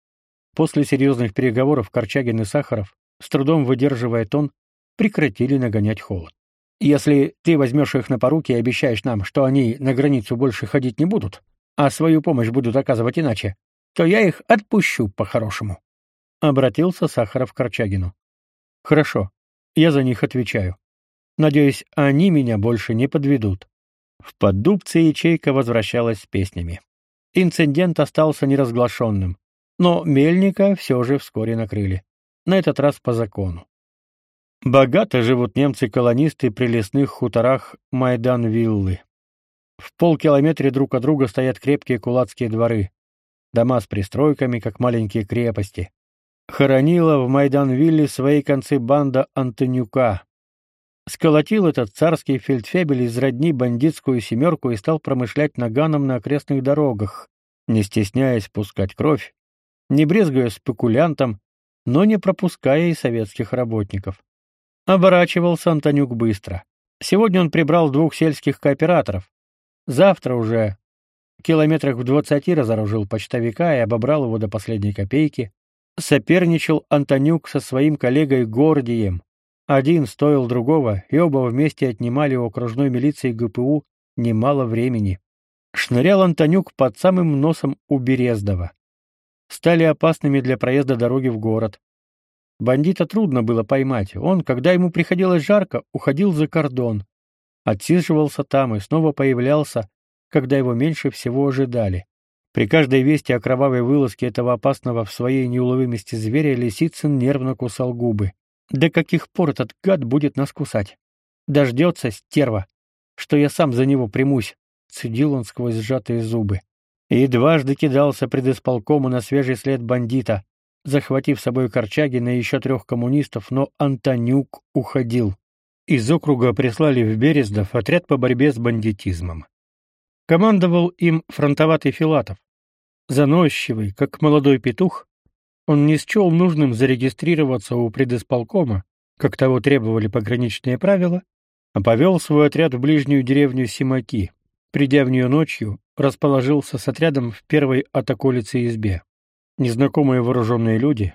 После серьезных переговоров Корчагин и Сахаров, с трудом выдерживая тон, прекратили нагонять холод. Если ты возьмешь их на поруки и обещаешь нам, что они на границу больше ходить не будут, а свою помощь будут оказывать иначе, то я их отпущу по-хорошему. Обратился Сахаров к Корчагину. Хорошо, я за них отвечаю. Надеюсь, они меня больше не подведут. В поддубце ячейка возвращалась с песнями. Инцидент остался неразглашенным, но Мельника все же вскоре накрыли. На этот раз по закону. Богато живут немцы-колонисты при лесных хуторах Майдан-Виллы. В полкилометре друг от друга стоят крепкие кулацкие дворы, дома с пристройками, как маленькие крепости. Хоронила в Майдан-Вилле свои концы банда Антонюка. Сколотил этот царский фельдфебель из родни бандитскую семерку и стал промышлять наганом на окрестных дорогах, не стесняясь пускать кровь, не брезгуя спекулянтом, но не пропуская и советских работников. Оборачивался Антонюк быстро. Сегодня он прибрал двух сельских кооператоров. Завтра уже километрах в двадцати разоружил почтовика и обобрал его до последней копейки. Соперничал Антонюк со своим коллегой Гордием. Один стоил другого, и оба вместе отнимали у окружной милиции ГПУ немало времени. Шнырял Антонюк под самым носом у Берездова. Стали опасными для проезда дороги в город. Бандита трудно было поймать. Он, когда ему приходилось жарко, уходил за кордон, отсиживался там и снова появлялся, когда его меньше всего ожидали. При каждой вести о кровавой вылазке этого опасного в своей неуловимости зверя Лисицын нервно кусал губы. До каких пор этот гад будет нас кусать? Дождется, стерва, что я сам за него примусь, цедил он сквозь сжатые зубы. И дважды кидался пред исполкому на свежий след бандита, захватив с собой Корчагина и еще трех коммунистов, но Антонюк уходил. Из округа прислали в Берездов отряд по борьбе с бандитизмом. Командовал им фронтоватый Филатов. Заносчивый, как молодой петух, он не счел нужным зарегистрироваться у предисполкома, как того требовали пограничные правила, а повел свой отряд в ближнюю деревню Симаки. Придя в нее ночью, расположился с отрядом в первой от околицы избе. Незнакомые вооруженные люди,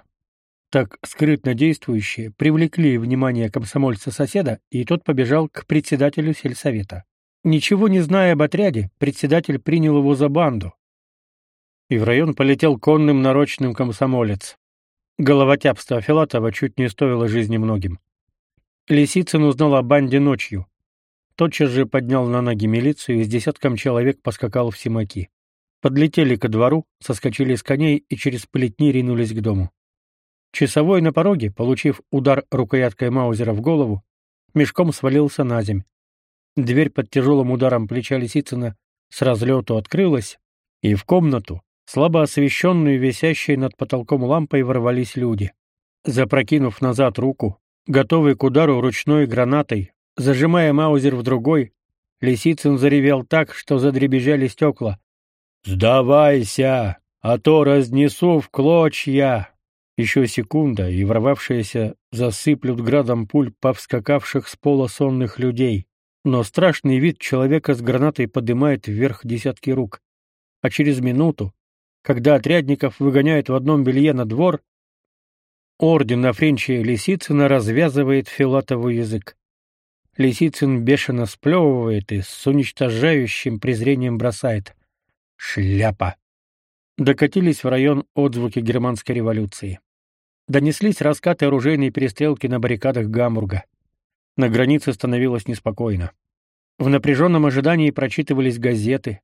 так скрытно действующие, привлекли внимание комсомольца-соседа, и тот побежал к председателю сельсовета. Ничего не зная об отряде, председатель принял его за банду. И в район полетел конным нарочным комсомолец. Головотяпство Филатова чуть не стоило жизни многим. Лисицын узнал о банде ночью. Тотчас же поднял на ноги милицию и с десятком человек поскакал в Симаки. Подлетели ко двору, соскочили с коней и через плетни ринулись к дому. Часовой на пороге, получив удар рукояткой Маузера в голову, мешком свалился на земь. Дверь под тяжелым ударом плеча Лисицына с разлету открылась, и в комнату, слабо освещенную висящей над потолком лампой, ворвались люди. Запрокинув назад руку, готовый к удару ручной гранатой, зажимая Маузер в другой, Лисицын заревел так, что задребезжали стекла, «Сдавайся, а то разнесу в клочья!» Еще секунда, и ворвавшиеся засыплют градом пуль повскакавших с пола сонных людей. Но страшный вид человека с гранатой поднимает вверх десятки рук. А через минуту, когда отрядников выгоняют в одном белье на двор, орден на френче Лисицына развязывает Филатову язык. Лисицын бешено сплевывает и с уничтожающим презрением бросает. Шляпа. Докатились в район отзвуки германской революции. Донеслись раскаты оружейной перестрелки на баррикадах Гамбурга. На границе становилось неспокойно. В напряженном ожидании прочитывались газеты.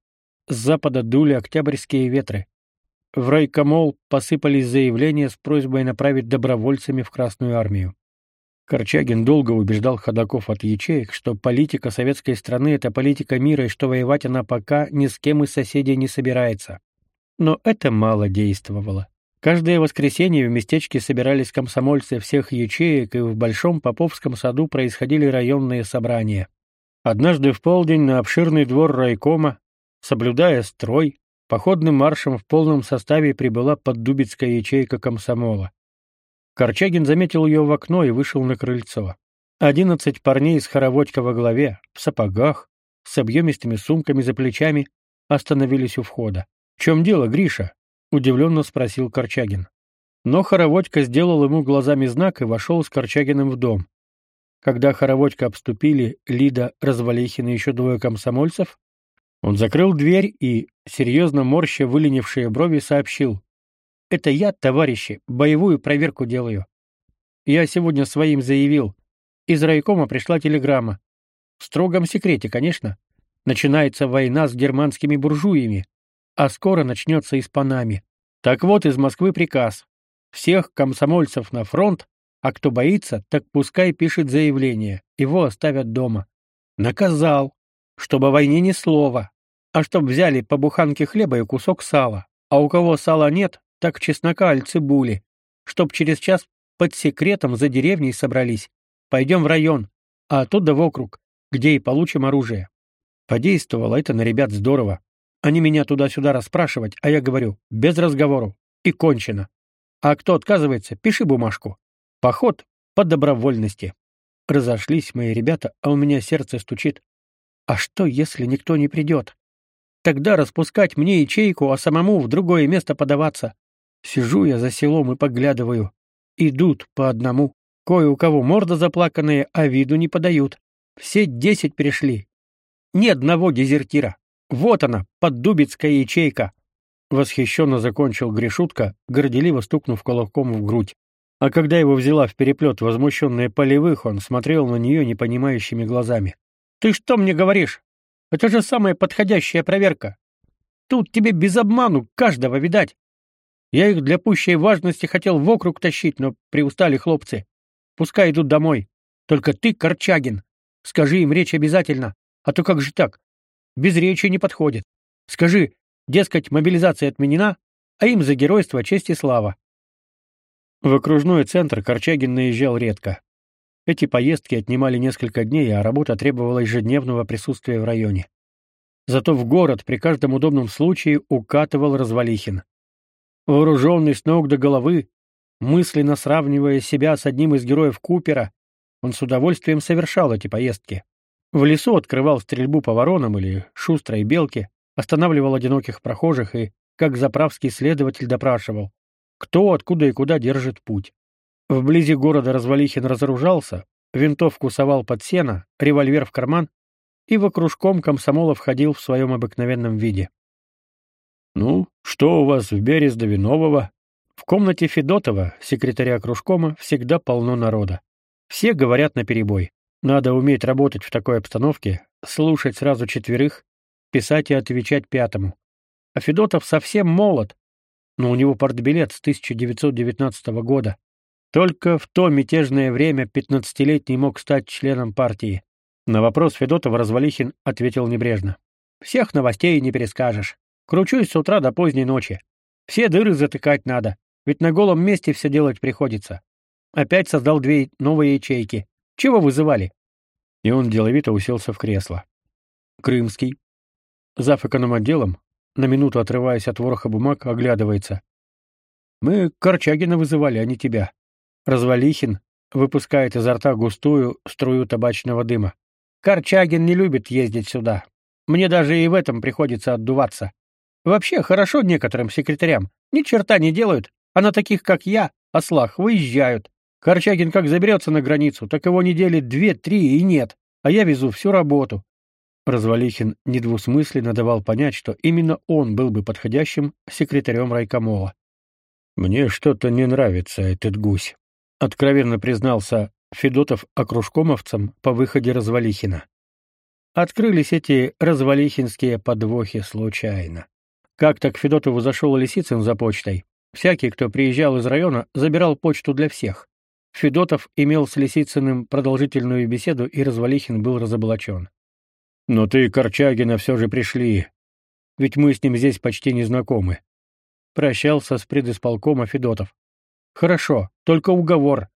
С запада дули октябрьские ветры. В райкомол посыпались заявления с просьбой направить добровольцами в Красную армию. Корчагин долго убеждал ходаков от ячеек, что политика советской страны — это политика мира, и что воевать она пока ни с кем из соседей не собирается. Но это мало действовало. Каждое воскресенье в местечке собирались комсомольцы всех ячеек, и в Большом Поповском саду происходили районные собрания. Однажды в полдень на обширный двор райкома, соблюдая строй, походным маршем в полном составе прибыла поддубицкая ячейка комсомола. Корчагин заметил ее в окно и вышел на крыльцо. Одиннадцать парней с хороводька во главе, в сапогах, с объемистыми сумками за плечами, остановились у входа. — В чем дело, Гриша? удивленно спросил Корчагин. Но Хороводько сделал ему глазами знак и вошел с Корчагиным в дом. Когда Хороводько обступили Лида, Развалихин и еще двое комсомольцев, он закрыл дверь и, серьезно морща выленившие брови, сообщил. «Это я, товарищи, боевую проверку делаю. Я сегодня своим заявил. Из райкома пришла телеграмма. В строгом секрете, конечно. Начинается война с германскими буржуями, а скоро начнется и с панами. Так вот, из Москвы приказ. Всех комсомольцев на фронт, а кто боится, так пускай пишет заявление. Его оставят дома. Наказал, чтобы войне ни слова, а чтоб взяли по буханке хлеба и кусок сала. А у кого сала нет, так чеснока аль цибули, чтоб через час под секретом за деревней собрались. Пойдем в район, а оттуда в округ, где и получим оружие. Подействовало это на ребят здорово. Они меня туда-сюда расспрашивать, а я говорю, без разговору, и кончено. А кто отказывается, пиши бумажку. Поход по добровольности. Разошлись мои ребята, а у меня сердце стучит. А что, если никто не придет? Тогда распускать мне ячейку, а самому в другое место подаваться. Сижу я за селом и поглядываю. Идут по одному. Кое у кого морда заплаканная, а виду не подают. Все десять пришли, ни одного дезертира. Вот она, поддубицкая ячейка. Восхищенно закончил Гришутка, горделиво стукнув кулаком в грудь. А когда его взяла в переплет возмущенная полевых, он смотрел на нее непонимающими глазами. «Ты что мне говоришь? Это же самая подходящая проверка. Тут тебе без обману каждого видать. Я их для пущей важности хотел в округ тащить, но приустали хлопцы. Пускай идут домой. Только ты, Корчагин, скажи им речь обязательно. А то как же так? Без речи не подходит. Скажи, дескать, мобилизация отменена, а им за геройство честь и слава. В окружной центр Корчагин наезжал редко. Эти поездки отнимали несколько дней, а работа требовала ежедневного присутствия в районе. Зато в город при каждом удобном случае укатывал Развалихин. Вооруженный с ног до головы, мысленно сравнивая себя с одним из героев Купера, он с удовольствием совершал эти поездки. В лесу открывал стрельбу по воронам или шустрой белке, останавливал одиноких прохожих и, как заправский следователь, допрашивал, кто, откуда и куда держит путь. Вблизи города Развалихин разоружался, винтовку совал под сено, револьвер в карман и в окружком комсомола входил в своем обыкновенном виде. «Ну, что у вас в Берездове нового?» В комнате Федотова, секретаря кружкома, всегда полно народа. Все говорят наперебой. Надо уметь работать в такой обстановке, слушать сразу четверых, писать и отвечать пятому. А Федотов совсем молод, но у него портбилет с 1919 года. Только в то мятежное время пятнадцатилетний мог стать членом партии. На вопрос Федотова Развалихин ответил небрежно. «Всех новостей не перескажешь. Кручусь с утра до поздней ночи. Все дыры затыкать надо, ведь на голом месте все делать приходится. Опять создал две новые ячейки. Чего вызывали? И он деловито уселся в кресло. Крымский, зав. отделом, на минуту отрываясь от вороха бумаг, оглядывается. Мы Корчагина вызывали, а не тебя. Развалихин выпускает изо рта густую струю табачного дыма. Корчагин не любит ездить сюда. Мне даже и в этом приходится отдуваться. Вообще хорошо некоторым секретарям. Ни черта не делают, а на таких, как я, ослах, выезжают. Корчагин как заберется на границу, так его недели две-три и нет, а я везу всю работу. Развалихин недвусмысленно давал понять, что именно он был бы подходящим секретарем райкомола. «Мне что-то не нравится этот гусь», — откровенно признался Федотов окружкомовцам по выходе Развалихина. Открылись эти развалихинские подвохи случайно. Как-то к Федотову зашел Лисицын за почтой. Всякий, кто приезжал из района, забирал почту для всех. Федотов имел с Лисицыным продолжительную беседу, и Развалихин был разоблачен. «Но ты Корчагина все же пришли, ведь мы с ним здесь почти не знакомы». Прощался с предисполкома Федотов. «Хорошо, только уговор.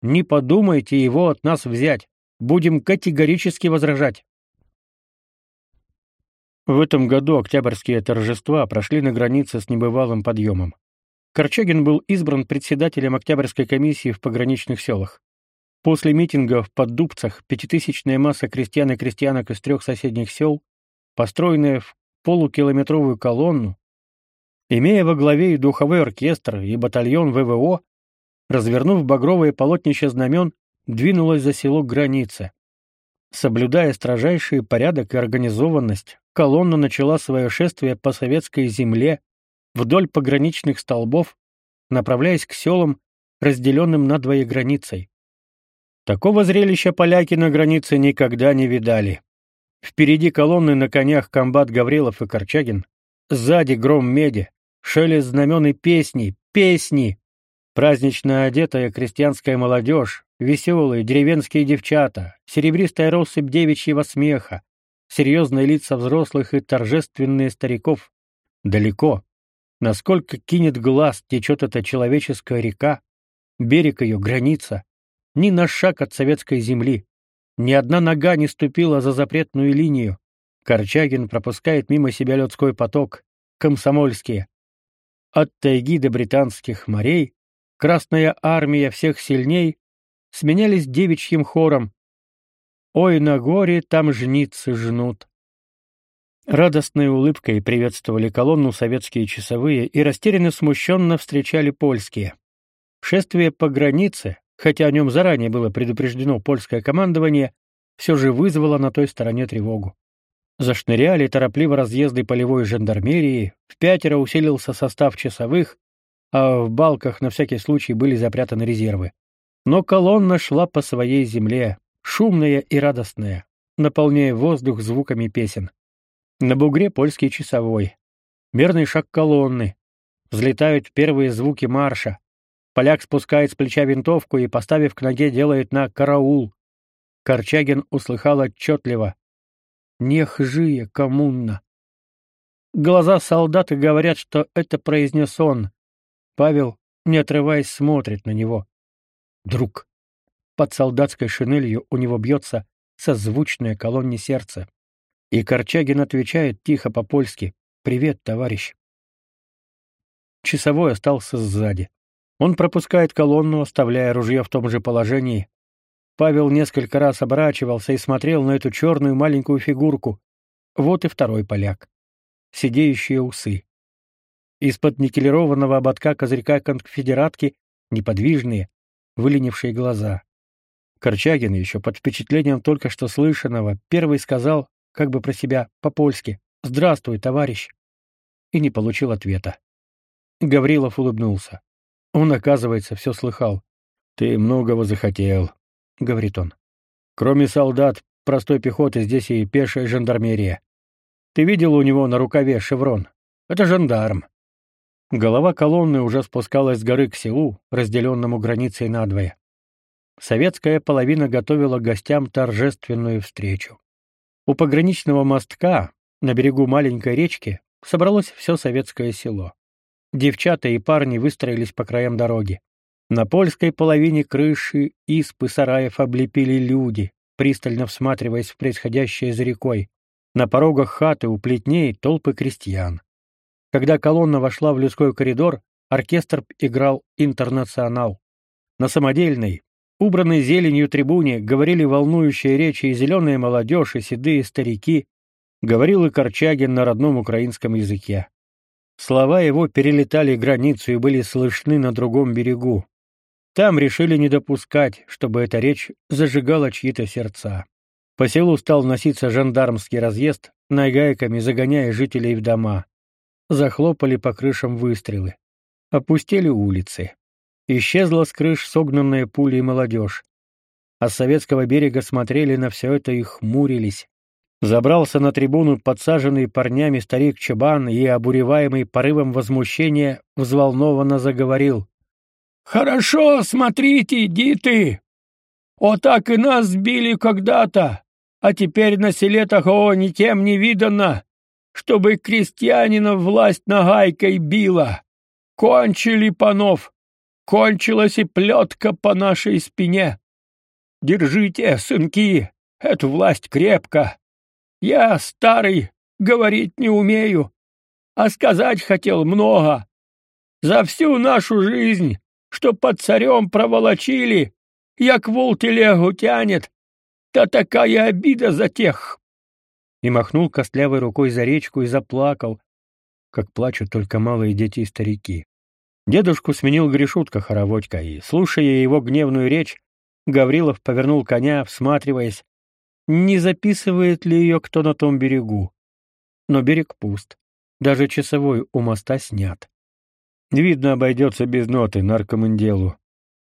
Не подумайте его от нас взять. Будем категорически возражать». В этом году октябрьские торжества прошли на границе с небывалым подъемом. Корчагин был избран председателем Октябрьской комиссии в пограничных селах. После митинга в Поддубцах пятитысячная масса крестьян и крестьянок из трех соседних сел, построенная в полукилометровую колонну, Имея во главе и духовой оркестр, и батальон ВВО, развернув багровые полотнища знамен, двинулась за село к границе. Соблюдая строжайший порядок и организованность, колонна начала свое шествие по советской земле вдоль пограничных столбов, направляясь к селам, разделенным надвое границей. Такого зрелища поляки на границе никогда не видали. Впереди колонны на конях комбат Гаврилов и Корчагин, сзади гром меди, шелест знамен и песни, песни. Празднично одетая крестьянская молодежь, веселые деревенские девчата, серебристая россыпь девичьего смеха, серьезные лица взрослых и торжественные стариков. Далеко, насколько кинет глаз, течет эта человеческая река, берег ее, граница, ни на шаг от советской земли. Ни одна нога не ступила за запретную линию. Корчагин пропускает мимо себя людской поток, комсомольские. От тайги до британских морей Красная армия всех сильней сменялись девичьим хором. Ой, на горе там жницы жнут. Радостной улыбкой приветствовали колонну советские часовые и растерянно смущенно встречали польские. Шествие по границе, хотя о нем заранее было предупреждено польское командование, все же вызвало на той стороне тревогу. Зашныряли торопливо разъезды полевой жандармерии, в пятеро усилился состав часовых, а в балках на всякий случай были запрятаны резервы. Но колонна шла по своей земле, шумная и радостная, наполняя воздух звуками песен. На бугре польский часовой. Мерный шаг колонны. Взлетают первые звуки марша. Поляк спускает с плеча винтовку и, поставив к ноге, делает на караул. Корчагин услыхал отчетливо. «Нех жие коммунно». Глаза солдата говорят, что это произнес он, Павел, не отрываясь, смотрит на него. Друг. Под солдатской шинелью у него бьется созвучное колонне сердце. И Корчагин отвечает тихо по-польски «Привет, товарищ». Часовой остался сзади. Он пропускает колонну, оставляя ружье в том же положении. Павел несколько раз оборачивался и смотрел на эту черную маленькую фигурку. Вот и второй поляк. Сидеющие усы. Из-под никелированного ободка козырька конфедератки неподвижные, выленившие глаза. Корчагин еще под впечатлением только что слышанного первый сказал, как бы про себя, по-польски «Здравствуй, товарищ!» и не получил ответа. Гаврилов улыбнулся. Он, оказывается, все слыхал. «Ты многого захотел», — говорит он. «Кроме солдат, простой пехоты здесь и пешая жандармерия. Ты видел у него на рукаве шеврон? Это жандарм. Голова колонны уже спускалась с горы к селу, разделенному границей надвое. Советская половина готовила гостям торжественную встречу. У пограничного мостка, на берегу маленькой речки, собралось все советское село. Девчата и парни выстроились по краям дороги. На польской половине крыши испы сараев облепили люди, пристально всматриваясь в происходящее за рекой. На порогах хаты у плетней толпы крестьян. Когда колонна вошла в людской коридор, оркестр играл «Интернационал». На самодельной, убранной зеленью трибуне говорили волнующие речи и зеленая молодежь, и седые старики, говорил и Корчагин на родном украинском языке. Слова его перелетали границу и были слышны на другом берегу. Там решили не допускать, чтобы эта речь зажигала чьи-то сердца. По селу стал носиться жандармский разъезд, нагайками загоняя жителей в дома. Захлопали по крышам выстрелы. Опустили улицы. Исчезла с крыш согнанная пулей молодежь. А с советского берега смотрели на все это и хмурились. Забрался на трибуну подсаженный парнями старик Чабан и, обуреваемый порывом возмущения, взволнованно заговорил. «Хорошо, смотрите, диты! О, так и нас сбили когда-то, а теперь на селе такого ни тем не видано чтобы крестьянина власть нагайкой била. Кончили панов, кончилась и плетка по нашей спине. Держите, сынки, эту власть крепко. Я старый, говорить не умею, а сказать хотел много. За всю нашу жизнь, что под царем проволочили, як вол телегу тянет, да такая обида за тех, и махнул костлявой рукой за речку и заплакал. как плачут только малые дети и старики. Дедушку сменил Гришутка Хороводька, и, слушая его гневную речь, Гаврилов повернул коня, всматриваясь, не записывает ли ее кто на том берегу. Но берег пуст. Даже часовой у моста снят. Видно, обойдется без ноты наркоманделу,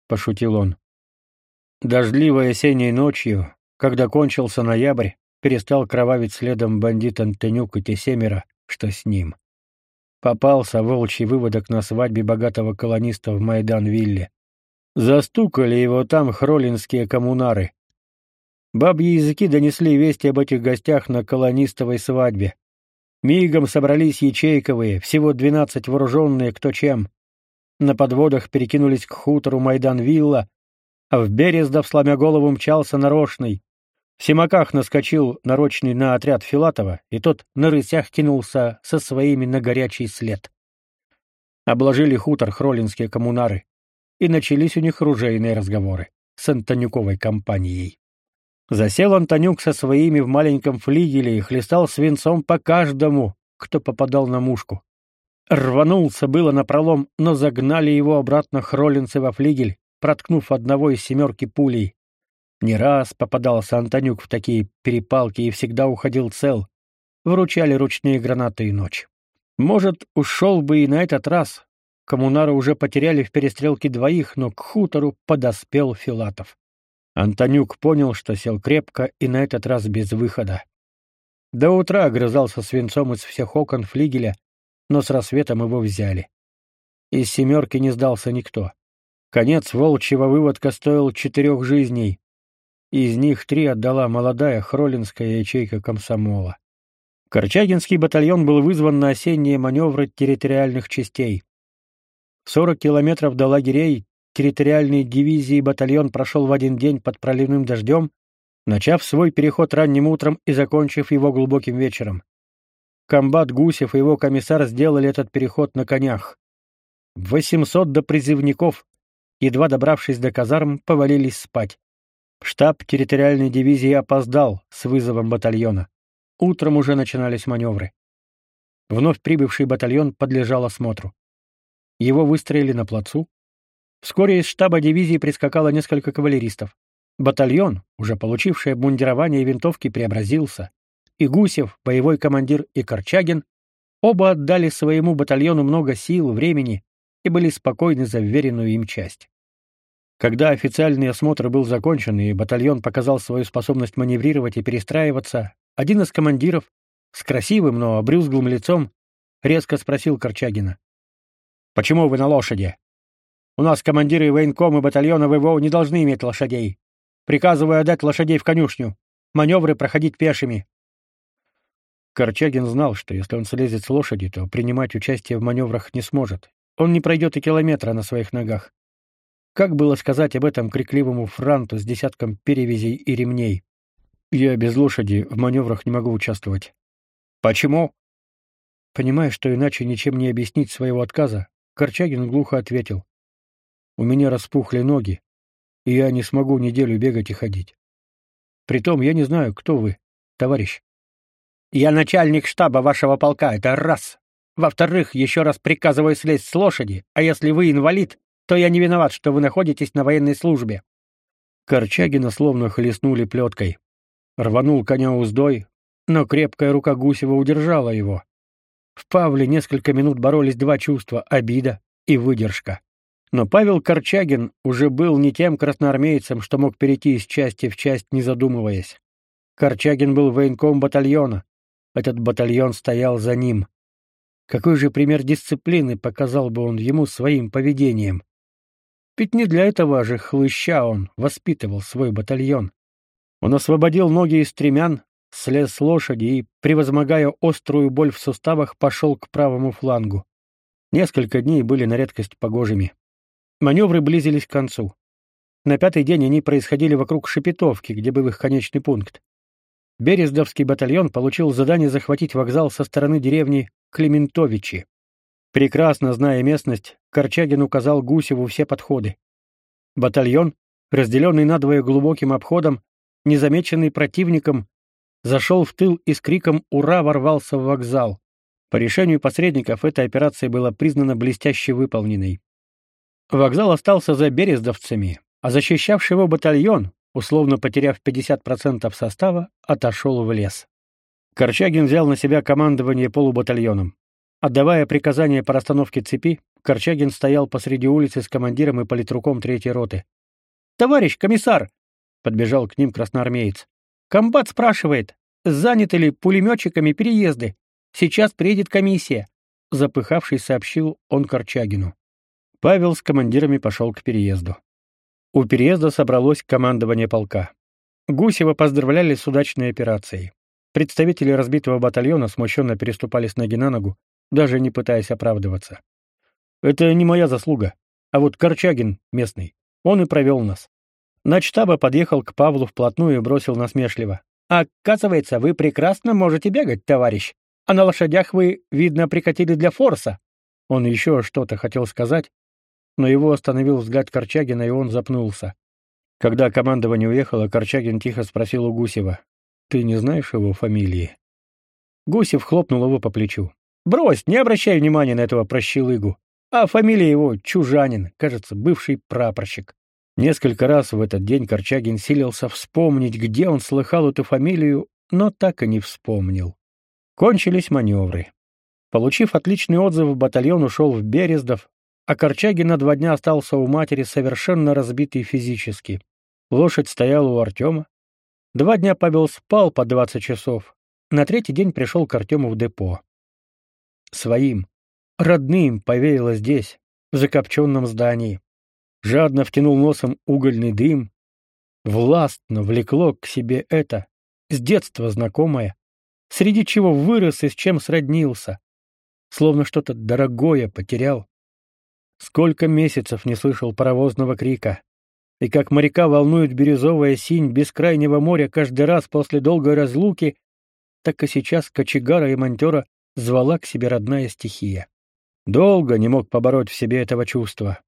пошутил он. Дождливой осенней ночью, когда кончился ноябрь, перестал кровавить следом бандит Антонюк и те семеро, что с ним. Попался волчий выводок на свадьбе богатого колониста в Майдан-Вилле. Застукали его там хролинские коммунары. Бабьи языки донесли вести об этих гостях на колонистовой свадьбе. Мигом собрались ячейковые, всего двенадцать вооруженные кто чем. На подводах перекинулись к хутору Майдан-Вилла, а в Берездов, сломя голову, мчался нарочный. В Симаках наскочил нарочный на отряд Филатова, и тот на рысях кинулся со своими на горячий след. Обложили хутор хролинские коммунары, и начались у них ружейные разговоры с Антонюковой компанией. Засел Антонюк со своими в маленьком флигеле и хлестал свинцом по каждому, кто попадал на мушку. Рванулся было напролом, но загнали его обратно хролинцы во флигель, проткнув одного из семерки пулей. Не раз попадался Антонюк в такие перепалки и всегда уходил цел. Вручали ручные гранаты и ночь. Может, ушел бы и на этот раз. Коммунары уже потеряли в перестрелке двоих, но к хутору подоспел Филатов. Антонюк понял, что сел крепко и на этот раз без выхода. До утра огрызался свинцом из всех окон флигеля, но с рассветом его взяли. Из семерки не сдался никто. Конец волчьего выводка стоил четырех жизней. Из них три отдала молодая хролинская ячейка комсомола. Корчагинский батальон был вызван на осенние маневры территориальных частей. 40 километров до лагерей территориальной дивизии батальон прошел в один день под проливным дождем, начав свой переход ранним утром и закончив его глубоким вечером. Комбат Гусев и его комиссар сделали этот переход на конях. 800 до призывников, едва добравшись до казарм, повалились спать. Штаб территориальной дивизии опоздал с вызовом батальона. Утром уже начинались маневры. Вновь прибывший батальон подлежал осмотру. Его выстроили на плацу, Вскоре из штаба дивизии прискакало несколько кавалеристов. Батальон, уже получивший обмундирование и винтовки, преобразился. И Гусев, боевой командир, и Корчагин оба отдали своему батальону много сил, времени и были спокойны за вверенную им часть. Когда официальный осмотр был закончен и батальон показал свою способность маневрировать и перестраиваться, один из командиров с красивым, но обрюзглым лицом резко спросил Корчагина: "Почему вы на лошади?" У нас командиры военкомы батальона ВВО не должны иметь лошадей. Приказываю отдать лошадей в конюшню. Маневры проходить пешими. Корчагин знал, что если он слезет с лошади, то принимать участие в маневрах не сможет. Он не пройдет и километра на своих ногах. Как было сказать об этом крикливому франту с десятком перевязей и ремней? Я без лошади в маневрах не могу участвовать. Почему? Понимая, что иначе ничем не объяснить своего отказа, Корчагин глухо ответил: у меня распухли ноги, и я не смогу неделю бегать и ходить. Притом я не знаю, кто вы, товарищ. Я начальник штаба вашего полка, это раз. Во-вторых, еще раз приказываю слезть с лошади, а если вы инвалид, то я не виноват, что вы находитесь на военной службе. Корчагина словно хлестнули плеткой. Рванул коня уздой, но крепкая рука Гусева удержала его. В Павле несколько минут боролись два чувства — обида и выдержка. Но Павел Корчагин уже был не тем красноармейцем, что мог перейти из части в часть, не задумываясь. Корчагин был военком батальона. Этот батальон стоял за ним. Какой же пример дисциплины показал бы он ему своим поведением? Ведь не для этого же хлыща он воспитывал свой батальон. Он освободил ноги из стремян, слез с лошади и, превозмогая острую боль в суставах, пошел к правому флангу. Несколько дней были на редкость погожими. Маневры близились к концу. На пятый день они происходили вокруг Шепетовки, где был их конечный пункт. Берездовский батальон получил задание захватить вокзал со стороны деревни Клементовичи. Прекрасно зная местность, Корчагин указал Гусеву все подходы. Батальон, разделенный надвое глубоким обходом, незамеченный противником, зашел в тыл и с криком «Ура!» ворвался в вокзал. По решению посредников эта операция была признана блестяще выполненной. Вокзал остался за берездовцами, а защищавший его батальон, условно потеряв 50% состава, отошел в лес. Корчагин взял на себя командование полубатальоном. Отдавая приказания по расстановке цепи, Корчагин стоял посреди улицы с командиром и политруком третьей роты. «Товарищ комиссар!» — подбежал к ним красноармеец. «Комбат спрашивает, заняты ли пулеметчиками переезды? Сейчас приедет комиссия», — запыхавшись, сообщил он Корчагину. Павел с командирами пошел к переезду. У переезда собралось командование полка. Гусева поздравляли с удачной операцией. Представители разбитого батальона смущенно переступали с ноги на ногу, даже не пытаясь оправдываться. Это не моя заслуга, а вот Корчагин местный. Он и провел нас. Начтаба подъехал к Павлу вплотную и бросил насмешливо: "Оказывается, вы прекрасно можете бегать, товарищ. А на лошадях вы, видно, прикатили для форса". Он еще что-то хотел сказать, но его остановил взгляд Корчагина, и он запнулся. Когда командование уехало, Корчагин тихо спросил у Гусева: "Ты не знаешь его фамилии?" Гусев хлопнул его по плечу. Брось, не обращай внимания на этого прощелыгу. А фамилия его Чужанин, кажется, бывший прапорщик. Несколько раз в этот день Корчагин силился вспомнить, где он слыхал эту фамилию, но так и не вспомнил. Кончились маневры. Получив отличный отзыв, батальон ушел в Берездов, а Корчагин на два дня остался у матери совершенно разбитый физически. Лошадь стояла у Артема. Два дня Павел спал по двадцать часов. На третий день пришел к Артему в депо своим, родным повеяло здесь, в закопченном здании. Жадно втянул носом угольный дым, властно влекло к себе это, с детства знакомое, среди чего вырос и с чем сроднился, словно что-то дорогое потерял. Сколько месяцев не слышал паровозного крика, и как моряка волнует бирюзовая синь бескрайнего моря каждый раз после долгой разлуки, так и сейчас кочегара и монтера звала к себе родная стихия. Долго не мог побороть в себе этого чувства.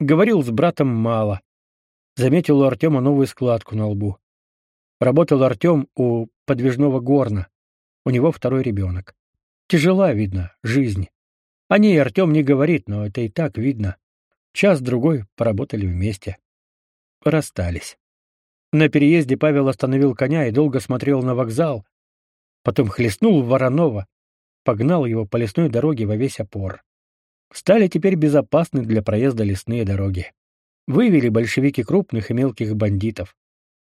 Говорил с братом мало. Заметил у Артема новую складку на лбу. Работал Артем у подвижного горна. У него второй ребенок. Тяжела, видно, жизнь. О ней Артем не говорит, но это и так видно. Час-другой поработали вместе. Расстались. На переезде Павел остановил коня и долго смотрел на вокзал, потом хлестнул Воронова, погнал его по лесной дороге во весь опор. Стали теперь безопасны для проезда лесные дороги. Вывели большевики крупных и мелких бандитов.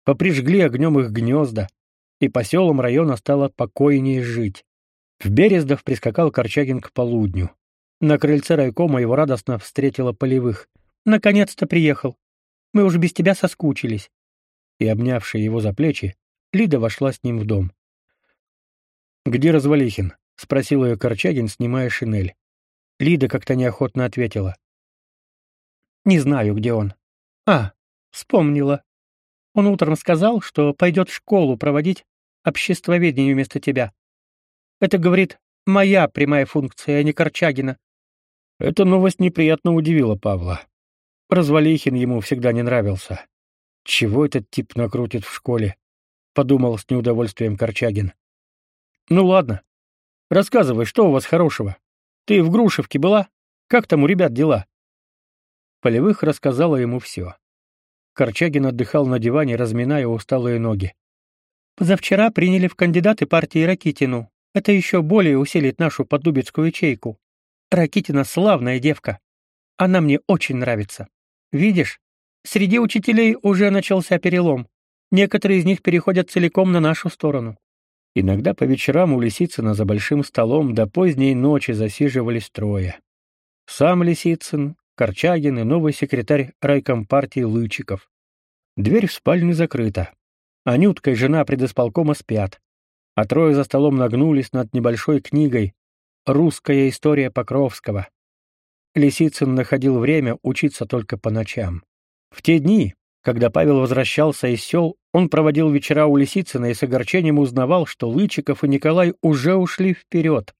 Поприжгли огнем их гнезда, и по селам района стало покойнее жить. В Берездов прискакал Корчагин к полудню. На крыльце райкома его радостно встретила полевых. «Наконец-то приехал. Мы уж без тебя соскучились». И, обнявшая его за плечи, Лида вошла с ним в дом. «Где Развалихин?» — спросил ее Корчагин, снимая шинель. Лида как-то неохотно ответила. «Не знаю, где он». «А, вспомнила. Он утром сказал, что пойдет в школу проводить обществоведение вместо тебя. Это, говорит, моя прямая функция, а не Корчагина». Эта новость неприятно удивила Павла. Развалихин ему всегда не нравился. «Чего этот тип накрутит в школе?» — подумал с неудовольствием Корчагин. «Ну ладно, Рассказывай, что у вас хорошего? Ты в Грушевке была? Как там у ребят дела?» Полевых рассказала ему все. Корчагин отдыхал на диване, разминая усталые ноги. «Позавчера приняли в кандидаты партии Ракитину. Это еще более усилит нашу поддубицкую ячейку. Ракитина славная девка. Она мне очень нравится. Видишь, среди учителей уже начался перелом. Некоторые из них переходят целиком на нашу сторону. Иногда по вечерам у Лисицына за большим столом до поздней ночи засиживались трое. Сам Лисицын, Корчагин и новый секретарь райкомпартии Лычиков. Дверь в спальню закрыта. Анютка и жена предисполкома спят, а трое за столом нагнулись над небольшой книгой «Русская история Покровского». Лисицын находил время учиться только по ночам. В те дни, когда Павел возвращался из сел, он проводил вечера у Лисицына и с огорчением узнавал, что Лычиков и Николай уже ушли вперед.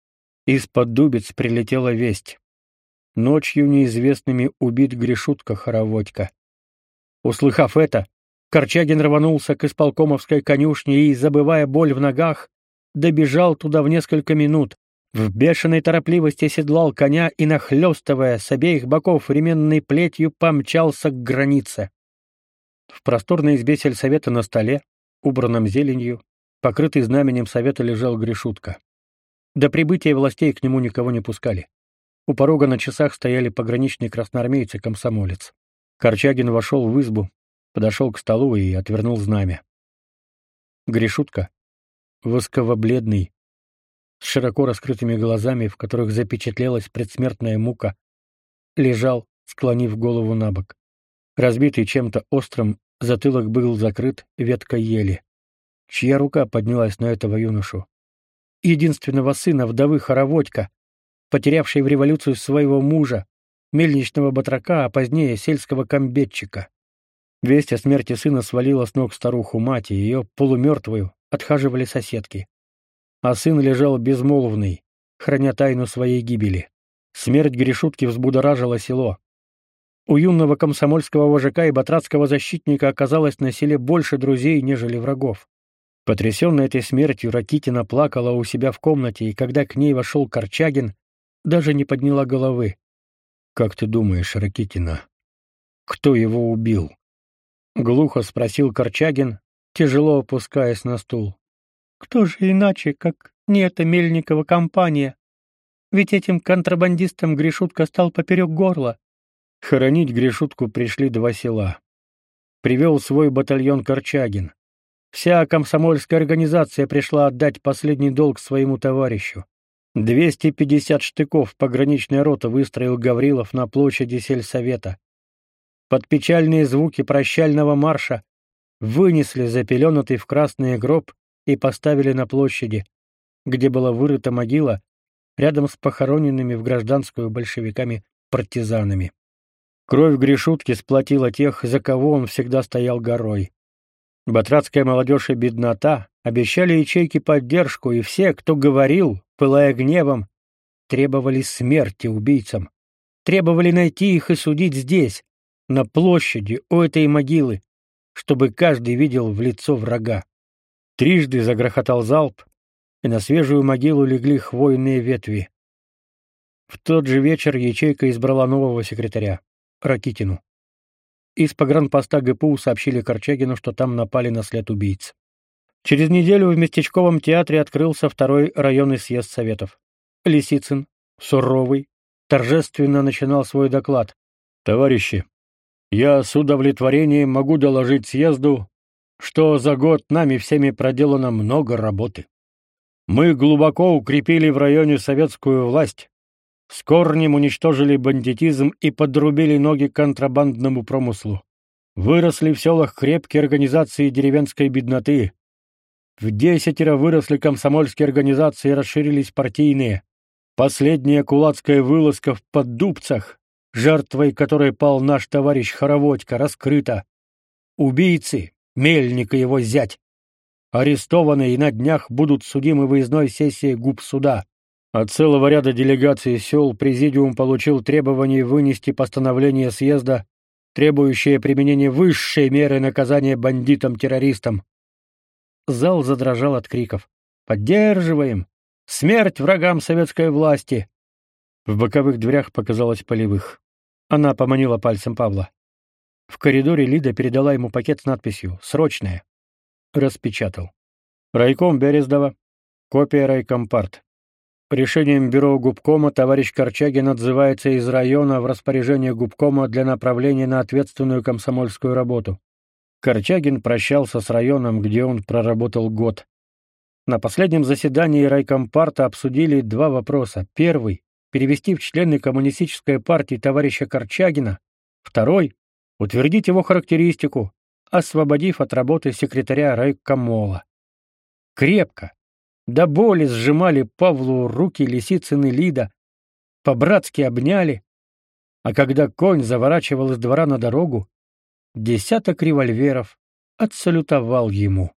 Из-под дубец прилетела весть. Ночью неизвестными убит Гришутка Хороводько. Услыхав это, Корчагин рванулся к исполкомовской конюшне и, забывая боль в ногах, добежал туда в несколько минут. В бешеной торопливости седлал коня и, нахлёстывая с обеих боков ременной плетью, помчался к границе. В просторной избе сельсовета на столе, убранном зеленью, покрытый знаменем совета лежал Гришутка. До прибытия властей к нему никого не пускали. У порога на часах стояли пограничные красноармейцы комсомолец. Корчагин вошел в избу, подошел к столу и отвернул знамя. Гришутка, восково-бледный, с широко раскрытыми глазами, в которых запечатлелась предсмертная мука, лежал, склонив голову на бок. Разбитый чем-то острым, затылок был закрыт веткой ели. Чья рука поднялась на этого юношу? Единственного сына вдовы Хороводька, потерявшей в революцию своего мужа, мельничного батрака, а позднее сельского комбетчика. Весть о смерти сына свалила с ног старуху мать, и ее полумертвую отхаживали соседки а сын лежал безмолвный, храня тайну своей гибели. Смерть Гришутки взбудоражила село. У юного комсомольского вожака и батрацкого защитника оказалось на селе больше друзей, нежели врагов. Потрясенная этой смертью, Ракитина плакала у себя в комнате, и когда к ней вошел Корчагин, даже не подняла головы. «Как ты думаешь, Ракитина, кто его убил?» Глухо спросил Корчагин, тяжело опускаясь на стул. Кто же иначе, как не эта Мельникова компания? Ведь этим контрабандистам Гришутка стал поперек горла. Хоронить Гришутку пришли два села. Привел свой батальон Корчагин. Вся комсомольская организация пришла отдать последний долг своему товарищу. 250 штыков пограничная рота выстроил Гаврилов на площади сельсовета. Под печальные звуки прощального марша вынесли запеленатый в красный гроб и поставили на площади, где была вырыта могила, рядом с похороненными в гражданскую большевиками партизанами. Кровь Гришутки сплотила тех, за кого он всегда стоял горой. Батрацкая молодежь и беднота обещали ячейки поддержку, и все, кто говорил, пылая гневом, требовали смерти убийцам, требовали найти их и судить здесь, на площади у этой могилы, чтобы каждый видел в лицо врага. Трижды загрохотал залп, и на свежую могилу легли хвойные ветви. В тот же вечер ячейка избрала нового секретаря Ракитину. Из погранпоста ГПУ сообщили Корчагину, что там напали на след убийц. Через неделю в местечковом театре открылся второй районный съезд советов. Лисицын, суровый, торжественно начинал свой доклад. Товарищи, я с удовлетворением могу доложить съезду, что за год нами всеми проделано много работы. Мы глубоко укрепили в районе советскую власть, с корнем уничтожили бандитизм и подрубили ноги контрабандному промыслу. Выросли в селах крепкие организации деревенской бедноты. В десятеро выросли комсомольские организации и расширились партийные. Последняя кулацкая вылазка в Поддубцах, жертвой которой пал наш товарищ Хороводько, раскрыта. Убийцы, Мельник и его зять. Арестованы и на днях будут судимы выездной сессией губсуда. От целого ряда делегаций сел президиум получил требование вынести постановление съезда, требующее применения высшей меры наказания бандитам-террористам. Зал задрожал от криков. «Поддерживаем! Смерть врагам советской власти!» В боковых дверях показалось полевых. Она поманила пальцем Павла. В коридоре Лида передала ему пакет с надписью «Срочное». Распечатал. Райком Берездова. Копия райкомпарт. Решением бюро губкома товарищ Корчагин отзывается из района в распоряжение губкома для направления на ответственную комсомольскую работу. Корчагин прощался с районом, где он проработал год. На последнем заседании райкомпарта обсудили два вопроса. Первый перевести в члены коммунистической партии товарища Корчагина. Второй утвердить его характеристику, освободив от работы секретаря райкомола. Крепко, до боли сжимали Павлу руки Лисицын и Лида, по-братски обняли, а когда конь заворачивал из двора на дорогу, десяток револьверов отсалютовал ему.